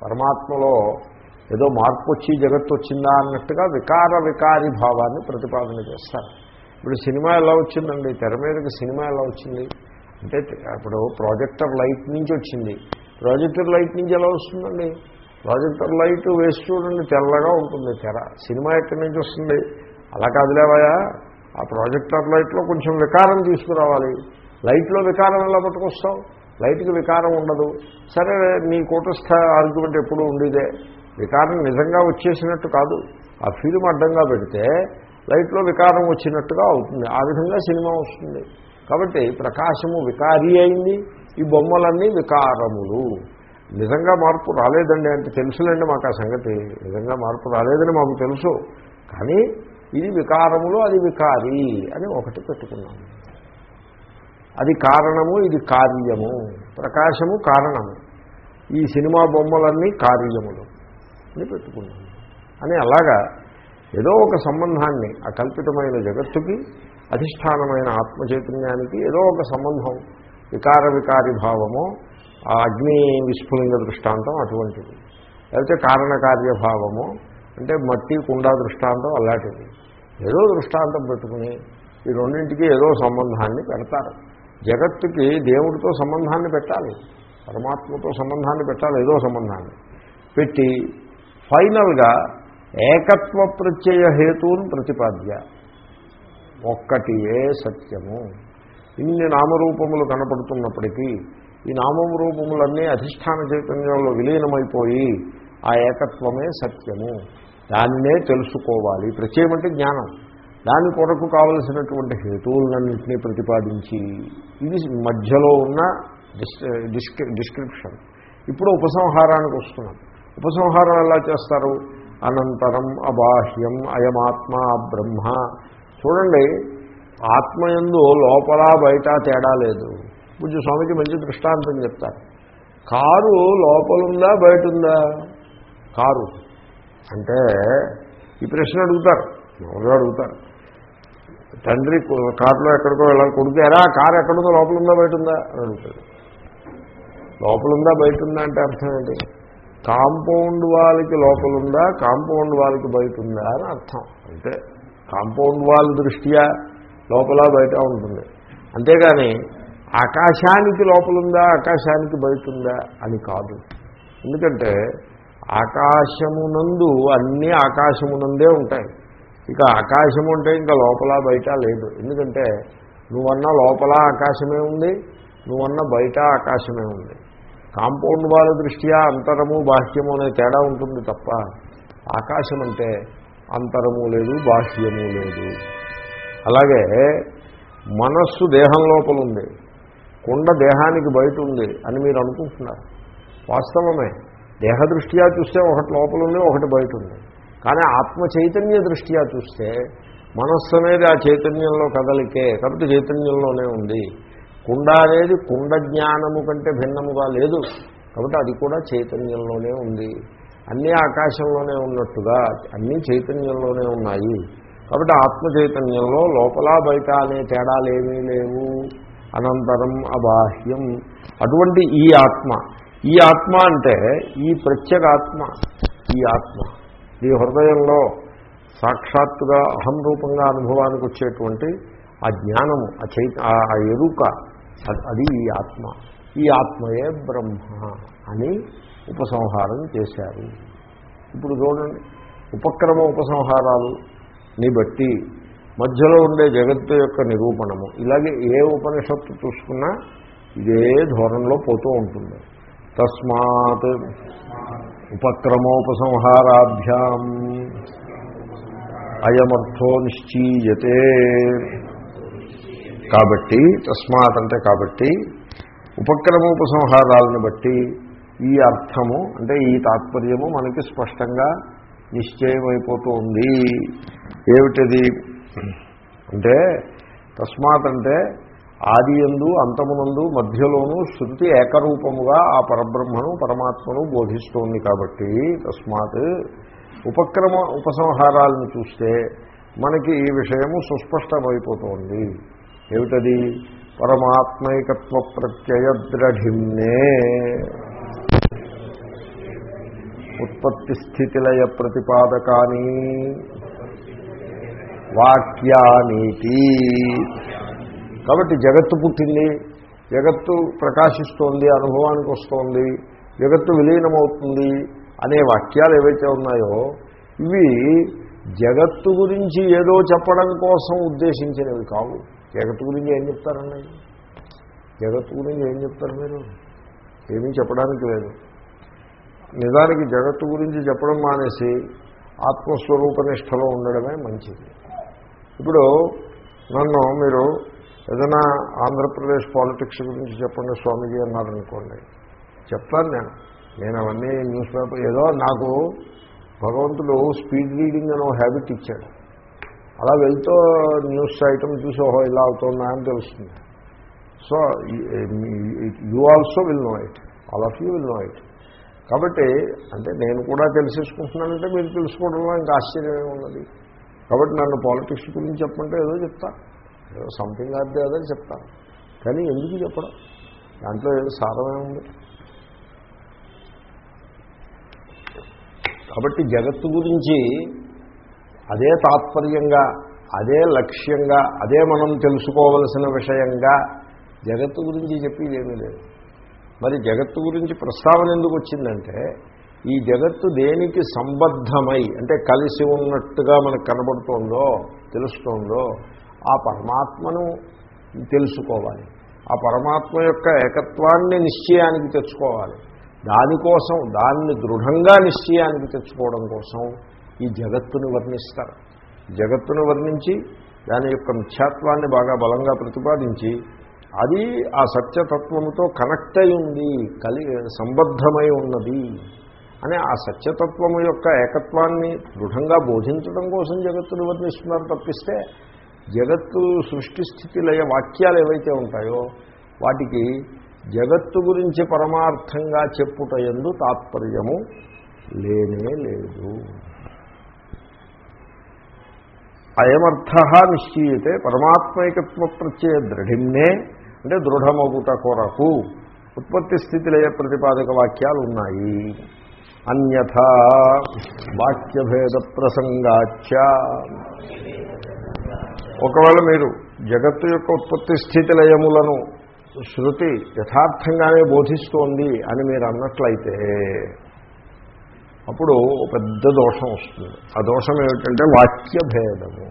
పరమాత్మలో ఏదో మార్పు వచ్చి జగత్తు వచ్చిందా అన్నట్టుగా వికార వికారి భావాన్ని ప్రతిపాదన చేస్తారు. ఇప్పుడు సినిమా ఎలా వచ్చిందండి? తెర మీదకి సినిమా ఎలా వచ్చింది? అంటే అప్పుడు ప్రాజెక్టర్ లైట్ నుంచి వచ్చింది. ప్రాజెక్టర్ లైట్ నుంచి ఎలా వస్తుందండి? ప్రాజెక్టర్ లైట్ వేసి చూడండి తెల్లగా ఉంటుంది తెర. సినిమా ఎక్కడి నుంచి వస్తుంది? అలా కాదులేవాయా ఆ ప్రాజెక్టర్ లైట్లో కొంచెం వికారం తీసుకురావాలి. లైట్లో వికారం ఎలా పట్టుకొస్తావు? లైట్కి వికారం ఉండదు. సరే నీ కూటస్థ ఆర్గ్యుమెంట్ ఎప్పుడు ఉండేదే? వికారం నిజంగా వచ్చేసినట్టు కాదు. ఆ ఫిలిం అడ్డంగా పెడితే లైట్లో వికారం వచ్చినట్టుగా అవుతుంది. ఆ విధంగా సినిమా వస్తుంది. కాబట్టి ప్రకాశము వికారీ అయింది. ఈ బొమ్మలన్నీ వికారములు. నిజంగా మార్పు రాలేదండి అంటే తెలుసులేండి మాకు ఆ సంగతి. నిజంగా మార్పు రాలేదని మాకు తెలుసు. కానీ ఇది వికారములు అది వికారి అని ఒకటి పెట్టుకున్నాము అది కారణము ఇది కార్యము. ప్రకాశము కారణము. ఈ సినిమా బొమ్మలన్నీ కార్యములు అని పెట్టుకున్నాము అని అలాగా ఏదో ఒక సంబంధాన్ని ఆ కల్పితమైన జగత్తుకి అధిష్టానమైన ఆత్మచైతన్యానికి ఏదో ఒక సంబంధం వికార వికారి భావము ఆ అగ్ని విస్ఫులింగ దృష్టాంతం అటువంటిది. లేకపోతే కారణకార్యభావము అంటే మట్టి కుండా దృష్టాంతం అలాంటిది. ఏదో దృష్టాంతం పెట్టుకుని ఈ రెండింటికి ఏదో సంబంధాన్ని పెడతారు. జగత్తుకి దేవుడితో సంబంధాన్ని పెట్టాలి పరమాత్మతో సంబంధాన్ని పెట్టాలి ఏదో సంబంధాన్ని. పెట్టి ఫైనల్గా ఏకత్వ ప్రత్యయ హేతువును ప్రతిపాద్య. ఒక్కటియే సత్యము. ఇన్ని నామరూపములు కనపడుతున్నప్పటికీ ఈ నామరూపములన్నీ అధిష్టాన చైతన్యంలో విలీనమైపోయి ఆ ఏకత్వమే సత్యము. దాన్నే తెలుసుకోవాలి. ప్రత్యయం అంటే జ్ఞానం. దాని కొరకు కావలసినటువంటి హేతువులన్నింటినీ ప్రతిపాదించి ఇది మధ్యలో ఉన్న డిస్క్రిప్షన్. ఇప్పుడు ఉపసంహారానికి వస్తున్నాం. ఉపసంహారం ఎలా చేస్తారు? అనంతరం అబాహ్యం అయమాత్మ బ్రహ్మ. చూడండి ఆత్మయందు లోపల బయట తేడా లేదు. పూజ్య స్వామికి మంచి దృష్టాంతం చెప్తారు. కారు లోపలుందా బయట ఉందా కారు. అంటే ఈ ప్రశ్న అడుగుతారు ఎవరు అడుగుతారు. తండ్రి కారులో ఎక్కడికో వెళ్ళాలి కొడుకారా కారు ఎక్కడుందో లోపలుందా బయట ఉందా అని అడుగుతాడు లోపలుందా బయట ఉందా అంటే అర్థం ఏంటి? కాంపౌండ్ వాళ్ళకి లోపలుందా కాంపౌండ్ వాళ్ళకి బయట ఉందా అని అర్థం. అంటే కాంపౌండ్ వాళ్ళ దృష్ట్యా లోపల బయట ఉంటుంది. అంతేగాని ఆకాశానికి లోపలుందా ఆకాశానికి బయట ఉందా అని కాదు. ఎందుకంటే ఆకాశమునందు అన్నీ ఆకాశమునందే ఉంటాయి. ఇక ఆకాశము అంటే ఇంకా లోపల బయట లేదు. ఎందుకంటే నువ్వన్నా లోపల ఆకాశమే ఉంది నువ్వన్నా బయట ఆకాశమే ఉంది. కాంపౌండ్ వాళ్ళ దృష్ట్యా అంతరము బాహ్యము అనే తేడా ఉంటుంది తప్ప ఆకాశం అంటే అంతరము లేదు బాహ్యము లేదు. అలాగే మనస్సు దేహం లోపల ఉంది. కుండ దేహానికి బయట ఉంది అని మీరు అనుకుంటున్నారు. వాస్తవమే. దేహదృష్ట్యా చూస్తే ఒకటి లోపల ఉంది ఒకటి బయట ఉంది. కానీ ఆత్మ చైతన్య దృష్ట్యా చూస్తే మనస్సు అనేది ఆ చైతన్యంలో కదలికే కాబట్టి చైతన్యంలోనే ఉంది. కుండ అనేది కుండ జ్ఞానము కంటే భిన్నముగా లేదు. కాబట్టి అది కూడా చైతన్యంలోనే ఉంది. అన్నీ ఆకాశంలోనే ఉన్నట్టుగా అన్నీ చైతన్యంలోనే ఉన్నాయి. కాబట్టి ఆత్మ చైతన్యంలో లోపల బయట అనే తేడాలేమీ లేవు. అనంతరం అబాహ్యం. అటువంటి ఈ ఆత్మ. ఈ ఆత్మ అంటే ఈ ప్రత్యేక ఆత్మ ఈ ఆత్మ. ఈ హృదయంలో సాక్షాత్తుగా అహం రూపంగా అనుభవానికి వచ్చేటువంటి ఆ జ్ఞానము ఆ చైత ఆ ఎరుక. అది ఈ ఆత్మ. ఈ ఆత్మయే బ్రహ్మ అని ఉపసంహారం చేశారు. ఇప్పుడు చూడండి ఉపక్రమ ఉపసంహారాలుని బట్టి మధ్యలో ఉండే జగత్తు యొక్క నిరూపణము. ఇలాగే ఏ ఉపనిషత్తు చూసుకున్నా ఇదే ధోరణిలో పోతూ ఉంటుంది. తస్మాత్ ఉపక్రమోపసంహారాభ్యాం అయమర్థో నిశ్చీయతే. కాబట్టి తస్మాత్ అంటే కాబట్టి ఉపక్రమోపసంహారాలను బట్టి ఈ అర్థము అంటే ఈ తాత్పర్యము మనకి స్పష్టంగా నిశ్చయమైపోతూ ఉంది. ఏమిటది? అంటే తస్మాత్ అంటే ఆది ఎందు అంతమునందు మధ్యలోనూ శృతి ఏకరూపముగా ఆ పరబ్రహ్మను పరమాత్మను బోధిస్తోంది కాబట్టి తస్మాత్ ఉపక్రమ ఉపసంహారాలను చూస్తే మనకి ఈ విషయము సుస్పష్టమైపోతోంది. ఏమిటది? పరమాత్మైకత్వ ప్రత్యయద్రఢిమ్నే ఉత్పత్తి స్థితిలయ ప్రతిపాదకాని వాక్యానీతి. కాబట్టి జగత్తు పుట్టింది. జగత్తు ప్రకాశిస్తోంది అనుభవానికి వస్తోంది జగత్తు విలీనమవుతుంది అనే వాక్యాలు ఏవైతే ఉన్నాయో ఇవి జగత్తు గురించి ఏదో చెప్పడం కోసం ఉద్దేశించినవి కావు. జగత్తు గురించి ఏం చెప్తారండి? జగత్తు గురించి ఏం చెప్తారు మీరు? ఏమీ చెప్పడానికి లేదు. నిజానికి జగత్తు గురించి చెప్పడం మానేసి ఆత్మస్వరూప నిష్టలో ఉండడమే మంచిది. ఇప్పుడు నన్ను మీరు ఏదైనా ఆంధ్రప్రదేశ్ పాలిటిక్స్ గురించి చెప్పండి స్వామీజీ అన్నారనుకోండి. చెప్తాను నేను. నేను అవన్నీ న్యూస్ పేపర్ ఏదో నాకు భగవంతుడు స్పీడ్ రీడింగ్ అని హ్యాబిట్ ఇచ్చాడు. అలా వెళ్తూ న్యూస్ ఐటమ్ చూసి ఓహో ఇలా అవుతుందా అని తెలుస్తుంది. So you also will know it all of you will know it కాబట్టి అంటే నేను కూడా తెలిసేసుకుంటున్నానంటే మీరు తెలుసుకోవడంలో ఇంకా ఆశ్చర్యమే ఉన్నది. కాబట్టి నన్ను పాలిటిక్స్ గురించి చెప్పమంటే ఏదో చెప్తా. ఏదో సంథింగ్ అదే అదే చెప్తాను కానీ ఎందుకు చెప్పడం? దాంట్లో ఏదో సారమే ఉంది. కాబట్టి జగత్తు గురించి అదే తాత్పర్యంగా అదే లక్ష్యంగా అదే మనం తెలుసుకోవలసిన విషయంగా జగత్తు గురించి చెప్పేదేమీ లేదు. మరి జగత్తు గురించి ప్రస్తావన ఎందుకు వచ్చిందంటే ఈ జగత్తు దేనికి సంబద్ధమై అంటే కలిసి ఉన్నట్టుగా మనకు కనబడుతోందో తెలుస్తోందో ఆ పరమాత్మను తెలుసుకోవాలి. ఆ పరమాత్మ యొక్క ఏకత్వాన్ని నిశ్చయానికి తెచ్చుకోవాలి. దానికోసం దాన్ని దృఢంగా నిశ్చయానికి తెచ్చుకోవడం కోసం ఈ జగత్తును వర్ణిస్తారు. జగత్తును వర్ణించి దాని యొక్క మిథ్యాత్వాన్ని బాగా బలంగా ప్రతిపాదించి అది ఆ సత్యతత్వముతో కనెక్ట్ అయి ఉంది కలి సంబద్ధమై ఉన్నది అని ఆ సత్యతత్వము యొక్క ఏకత్వాన్ని దృఢంగా బోధించడం కోసం జగత్తును వర్ణిస్తున్నారు తప్పిస్తే జగత్తు సృష్టి స్థితి లయ వాక్యాలు ఏవైతే ఉంటాయో వాటికి జగత్తు గురించి పరమార్థంగా చెప్పుట ఎందు తాత్పర్యము లేనే లేదు. అయమర్థ నిశ్చీయతే పరమాత్మైకత్వ ప్రత్యయ దృఢిమ్నే అంటే దృఢమగుట కొరకు ఉత్పత్తి స్థితిలయ ప్రతిపాదక వాక్యాలు ఉన్నాయి అన్యథ వాక్యభేద ప్రసంగాచ ఒకవేళ మీరు జగత్తు యొక్క ఉత్పత్తి స్థితిలయములను శృతి యథార్థంగానే బోధిస్తోంది అని మీరు అన్నట్లయితే అప్పుడు పెద్ద దోషం వస్తుంది. ఆ దోషం ఏమిటంటే వాక్య భేదము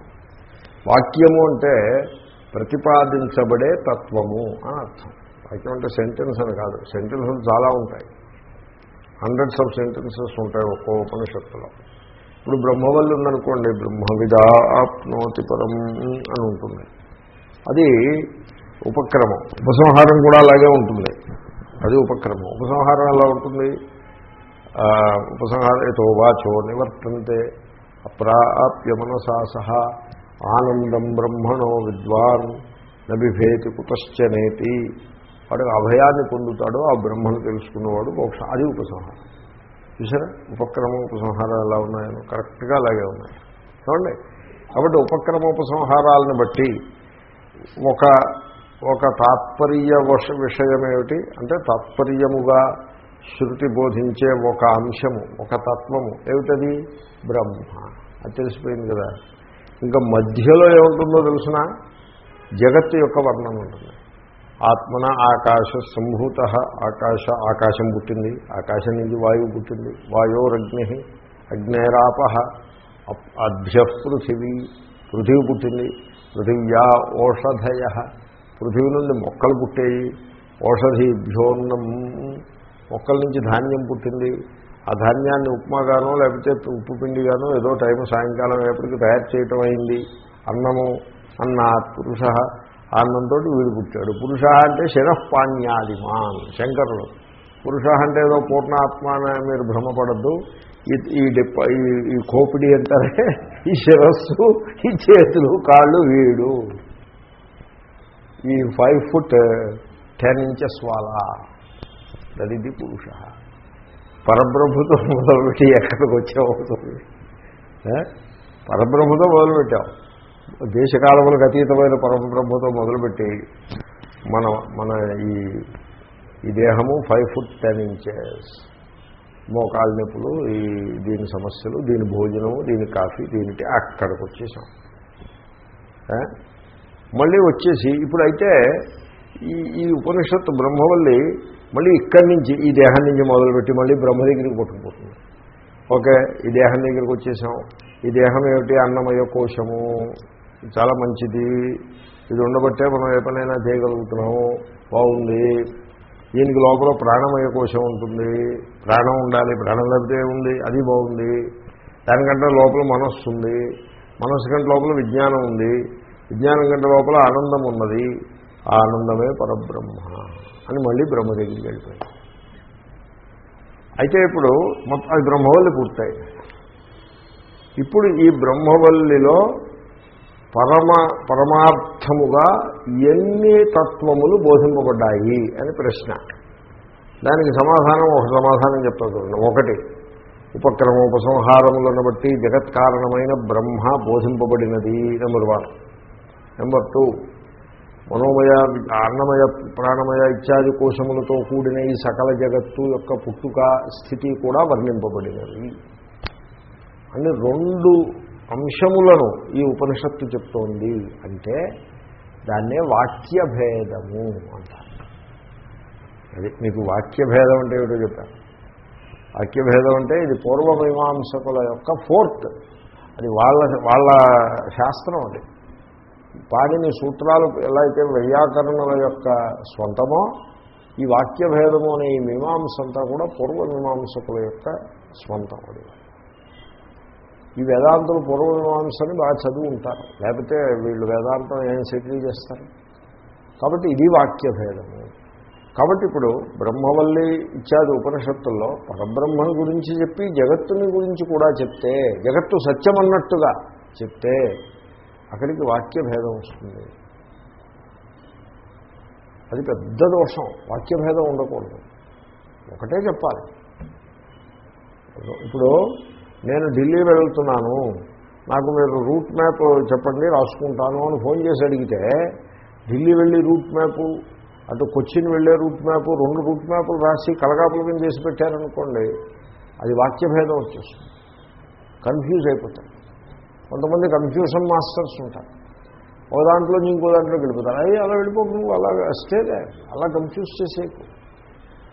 వాక్యము అంటే ప్రతిపాదించబడే తత్వము అని అర్థం. వాక్యం అంటే సెంటెన్స్ అని కాదు. సెంటెన్సులు చాలా ఉంటాయి. హండ్రెడ్స్ ఆఫ్ సెంటెన్సెస్ ఉంటాయి ఒక్కో ఉపనిషత్తులో. ఇప్పుడు బ్రహ్మవల్లి ఉందనుకోండి బ్రహ్మవిధా ఆప్నోతి పరం అని ఉంటుంది. అది ఉపక్రమం. ఉపసంహారం కూడా అలాగే ఉంటుంది. అది ఉపక్రమం. ఉపసంహారం ఎలా ఉంటుంది? ఉపసంహారతో వాచో నివర్తంతే. అప్రాప్య మనసా సహా ఆనందం బ్రహ్మణో విద్వాన్ నభిభేతి కుతశ్చనేతి వాడు అభయాన్ని పొందుతాడో ఆ బ్రహ్మను తెలుసుకున్నవాడు మోక్ష. అది ఉపసంహారం. చూసారా? ఉపక్రమ ఉపసంహారాలు ఎలా ఉన్నాయో కరెక్ట్గా అలాగే ఉన్నాయి. చూడండి. కాబట్టి ఉపక్రమ ఉపసంహారాలను బట్టి ఒక ఒక తాత్పర్య వశ విషయం ఏమిటి అంటే తాత్పర్యముగా శృతి బోధించే ఒక అంశము ఒక తత్వము. ఏమిటది? బ్రహ్మ. అది తెలిసిపోయింది కదా. ఇంకా మధ్యలో ఏముంటుందో తెలిసిన? జగత్తు యొక్క వర్ణన ఉంటుంది. ఆత్మన ఆకాశ సంభూత ఆకాశ ఆకాశం పుట్టింది. ఆకాశం నుంచి వాయువు పుట్టింది. వాయోరగ్ని అగ్నేరాప అభ్య పృథివీ పృథివీ పుట్టింది. పృథివ్యా ఓషధయ. పృథివీ నుండి మొక్కలు పుట్టేయి. ఓషధిభ్యోన్నం మొక్కల నుంచి ధాన్యం పుట్టింది. ఆ ధాన్యాన్ని ఉప్మాగానో లేకపోతే ఉప్పు పిండిగానో ఏదో టైం సాయంకాలం ఎప్పటికి తయారు చేయటం అయింది. అన్నము అన్నాత్ పురుష అన్నంతో వీడు పుట్టాడు. పురుష అంటే శరఃపాణ్యాదిమాన్ శంకరుడు. పురుష అంటే ఏదో పూర్ణాత్మ అని మీరు భ్రమపడద్దు. ఈ ఈ డిప్ప ఈ కోపిడి అంటారే ఈ శిరస్సు ఈ చేతులు కాళ్ళు వీడు. ఈ ఫైవ్ ఫుట్ టెన్ ఇంచెస్ వాలా దరిది పురుష. పరబ్రహ్మతో మొదలుపెట్టి ఎక్కడికి వచ్చామవుతుంది పరబ్రహ్మతో మొదలుపెట్టాం దేశకాలములకు అతీతమైన పరబ్రహ్మతో మొదలుపెట్టి మన మన ఈ ఈ దేహము ఫైవ్ ఫుట్ టెన్ ఇంచెస్ మోకాళ్ళ నొప్పులు ఈ దీని సమస్యలు దీని భోజనము దీని కాఫీ దీనికి అక్కడికి వచ్చేసాం. మళ్ళీ వచ్చేసి ఇప్పుడైతే ఈ ఈ ఉపనిషత్తు బ్రహ్మవల్లి మళ్ళీ ఇక్కడి నుంచి ఈ దేహం నుంచి మొదలుపెట్టి మళ్ళీ బ్రహ్మ దగ్గరికి పట్టుకుపోతుంది ఓకే ఈ దేహం దగ్గరికి వచ్చేసాం. ఈ దేహం ఏమిటి? అన్నమయ కోశము. చాలా మంచిది. ఇది ఉండబట్టే మనం ఏ పనైనా చేయగలుగుతున్నాము. బాగుంది. దీనికి లోపల ప్రాణమయ కోశం ఉంటుంది. ప్రాణం ఉండాలి. ప్రాణం లేకపోతే ఉంది అది బాగుంది. దానికంటే లోపల మనస్సు ఉంది. మనస్సు కంటే లోపల విజ్ఞానం ఉంది. విజ్ఞానం కంటే లోపల ఆనందం ఉన్నది. ఆనందమే పరబ్రహ్మ అని మళ్ళీ బ్రహ్మ దగ్గరికి వెళ్ళిపోయింది అయితే ఇప్పుడు మొత్తం అది బ్రహ్మవల్లి పూర్తయి. ఇప్పుడు ఈ బ్రహ్మవల్లిలో పరమ పరమార్థముగా ఎన్ని తత్వములు బోధింపబడ్డాయి అని ప్రశ్న. దానికి సమాధానం ఒక సమాధానం చెప్తా చూడండి. ఒకటి ఉపక్రమోపసంహారములను బట్టి జగత్కారణమైన బ్రహ్మ బోధింపబడినది నెంబర్ వన్. నెంబర్ టూ మనోమయ అన్నమయ ప్రాణమయ ఇత్యాది కోశములతో కూడిన ఈ సకల జగత్తు యొక్క పుట్టుక స్థితి కూడా వర్ణింపబడినది. అని రెండు అంశములను ఈ ఉపనిషత్తు చెప్తోంది అంటే దాన్నే వాక్యభేదము అంటారు. అది మీకు వాక్యభేదం అంటే ఏమిటో చెప్పాను వాక్యభేదం అంటే ఇది పూర్వమీమాంసకుల యొక్క ఫోర్త్ అది వాళ్ళ వాళ్ళ శాస్త్రం అది. పాణిని సూత్రాలు ఎలా అయితే వ్యాకరణల యొక్క స్వంతమో ఈ వాక్య భేదము అనే ఈ మీమాంస అంతా కూడా పూర్వమీమాంసకుల యొక్క స్వంతం అది. ఈ వేదాంతులు పూర్వమీమాంసని బాగా చదువుకుంటారు లేకపోతే వీళ్ళు వేదాంతం ఏం సెటిల్ చేస్తారు? కాబట్టి ఇది వాక్య భేదము కాబట్టి ఇప్పుడు బ్రహ్మవల్లి ఇత్యాది ఉపనిషత్తుల్లో పరబ్రహ్మను గురించి చెప్పి జగత్తుని గురించి కూడా చెప్తే జగత్తు సత్యం అన్నట్టుగా చెప్తే అక్కడికి వాక్యభేదం వస్తుంది. అది పెద్ద దోషం. వాక్యభేదం ఉండకూడదు. ఒకటే చెప్పాలి. ఇప్పుడు నేను ఢిల్లీ వెళ్తున్నాను. నాకు మీరు రూట్ మ్యాప్ చెప్పండి రాసుకుంటాను అని ఫోన్ చేసి అడిగితే ఢిల్లీ వెళ్ళి రూట్ మ్యాపు అటు కొచ్చిన్ వెళ్ళే రూట్ మ్యాపు రెండు రూట్ మ్యాపులు రాసి కలగాపులకం చేసి పెట్టారనుకోండి అది వాక్యభేదం వచ్చేస్తుంది. కన్ఫ్యూజ్ అయిపోతాయి కొంతమంది కన్ఫ్యూషన్ మాస్టర్స్ ఉంటారు. ఓ దాంట్లో నుంచి ఇంకో దాంట్లో గెలుపుతారు అయ్యి అలా వెళ్ళిపోకు నువ్వు అలా స్టేలే అలా కన్ఫ్యూజ్ చేసేకు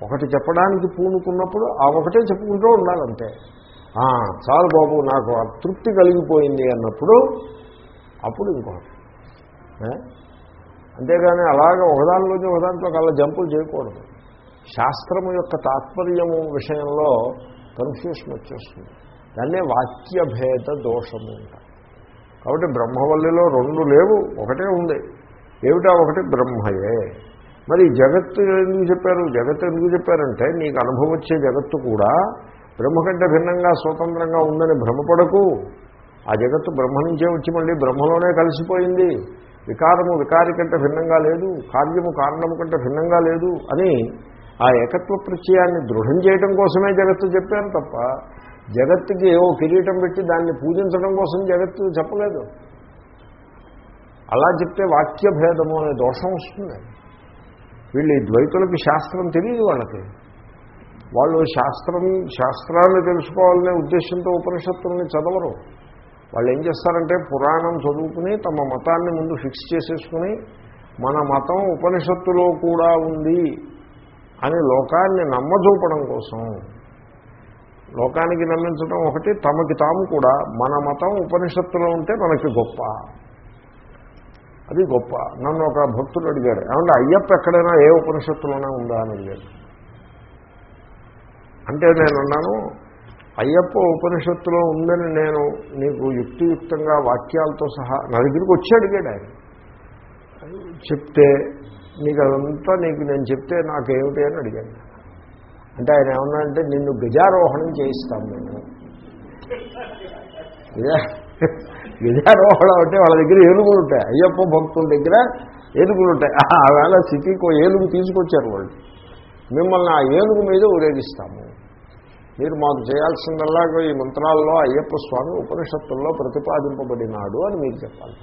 ఒకటి చెప్పడానికి పూనుకున్నప్పుడు ఆ ఒకటే చెప్పుకుంటూ ఉండాలంతే. చాలు బాబు నాకు తృప్తి కలిగిపోయింది అన్నప్పుడు అప్పుడు ఇంకొకటి అంతేగాని అలాగ ఒకదానిలోంచి ఒకదాంట్లో అలా జంపులు చేయకూడదు. శాస్త్రము యొక్క తాత్పర్యము విషయంలో కన్ఫ్యూషన్ వచ్చేస్తుంది. దాన్నే వాక్యభేద దోషము అంటారు. కాబట్టి బ్రహ్మవల్లిలో రెండు లేవు ఒకటే ఉంది. ఏమిటా ఒకటి? బ్రహ్మయే. మరి జగత్తు ఎందుకు చెప్పారు? జగత్తు ఎందుకు చెప్పారంటే నీకు అనుభవం వచ్చే జగత్తు కూడా బ్రహ్మ కంటే భిన్నంగా స్వతంత్రంగా ఉందని భ్రమపడకు. ఆ జగత్తు బ్రహ్మ నుంచే వచ్చి మళ్ళీ బ్రహ్మలోనే కలిసిపోయింది. వికారము వికారి కంటే భిన్నంగా లేదు కార్యము కారణము కంటే భిన్నంగా లేదు అని ఆ ఏకత్వ ప్రత్యయాన్ని దృఢం చేయడం కోసమే జగత్తు చెప్పాను తప్ప జగత్తుకి ఏవో కిరీటం పెట్టి దాన్ని పూజించడం కోసం జగత్తు చెప్పలేదు. అలా చెప్తే వాక్యభేదము అనే దోషం వస్తుంది. వీళ్ళు ఈ ద్వైతులకి శాస్త్రం తెలియదు వాళ్ళకి. వాళ్ళు శాస్త్రం శాస్త్రాన్ని తెలుసుకోవాలనే ఉద్దేశంతో ఉపనిషత్తుల్ని చదవరు. వాళ్ళు ఏం చేస్తారంటే పురాణం చదువుకుని తమ మతాన్ని ముందు ఫిక్స్ చేసేసుకుని మన మతం ఉపనిషత్తులో కూడా ఉంది అని లోకాన్ని నమ్మజూపడం కోసం లోకానికి నమ్మించడం ఒకటి తమకి తాము కూడా మన మతం ఉపనిషత్తులో ఉంటే మనకి గొప్ప. అది గొప్ప. నన్ను ఒక భక్తుడు అడిగాడు ఏమంటే అయ్యప్ప ఎక్కడైనా ఏ ఉపనిషత్తులోనే ఉందా? అని అడిగాడు. అంటే నేను అన్నాను అయ్యప్ప ఉపనిషత్తులో ఉందని నేను నీకు యుక్తియుక్తంగా వాక్యాలతో సహా నా దగ్గరికి వచ్చి అడిగాడు ఆయన. చెప్తే నీకు అదంతా నీకు నేను చెప్తే నాకేమిటి? అని అడిగాను అంటే ఆయన ఏమన్నాడంటే నిన్ను గజారోహణం చేయిస్తాను నేను. గజారోహణం అంటే వాళ్ళ దగ్గర ఏనుగులు ఉంటాయి. అయ్యప్ప భక్తుల దగ్గర ఏనుగులు ఉంటాయి. ఆవేళ సిటీకి ఏనుగు తీసుకొచ్చారు వాళ్ళు. మిమ్మల్ని ఆ ఏనుగు మీద ఊరేగిస్తాము. మీరు మాకు చేయాల్సిందల్లాగా ఈ మంత్రాల్లో అయ్యప్ప స్వామి ఉపనిషత్తుల్లో ప్రతిపాదింపబడినాడు అని మీరు చెప్పాలి.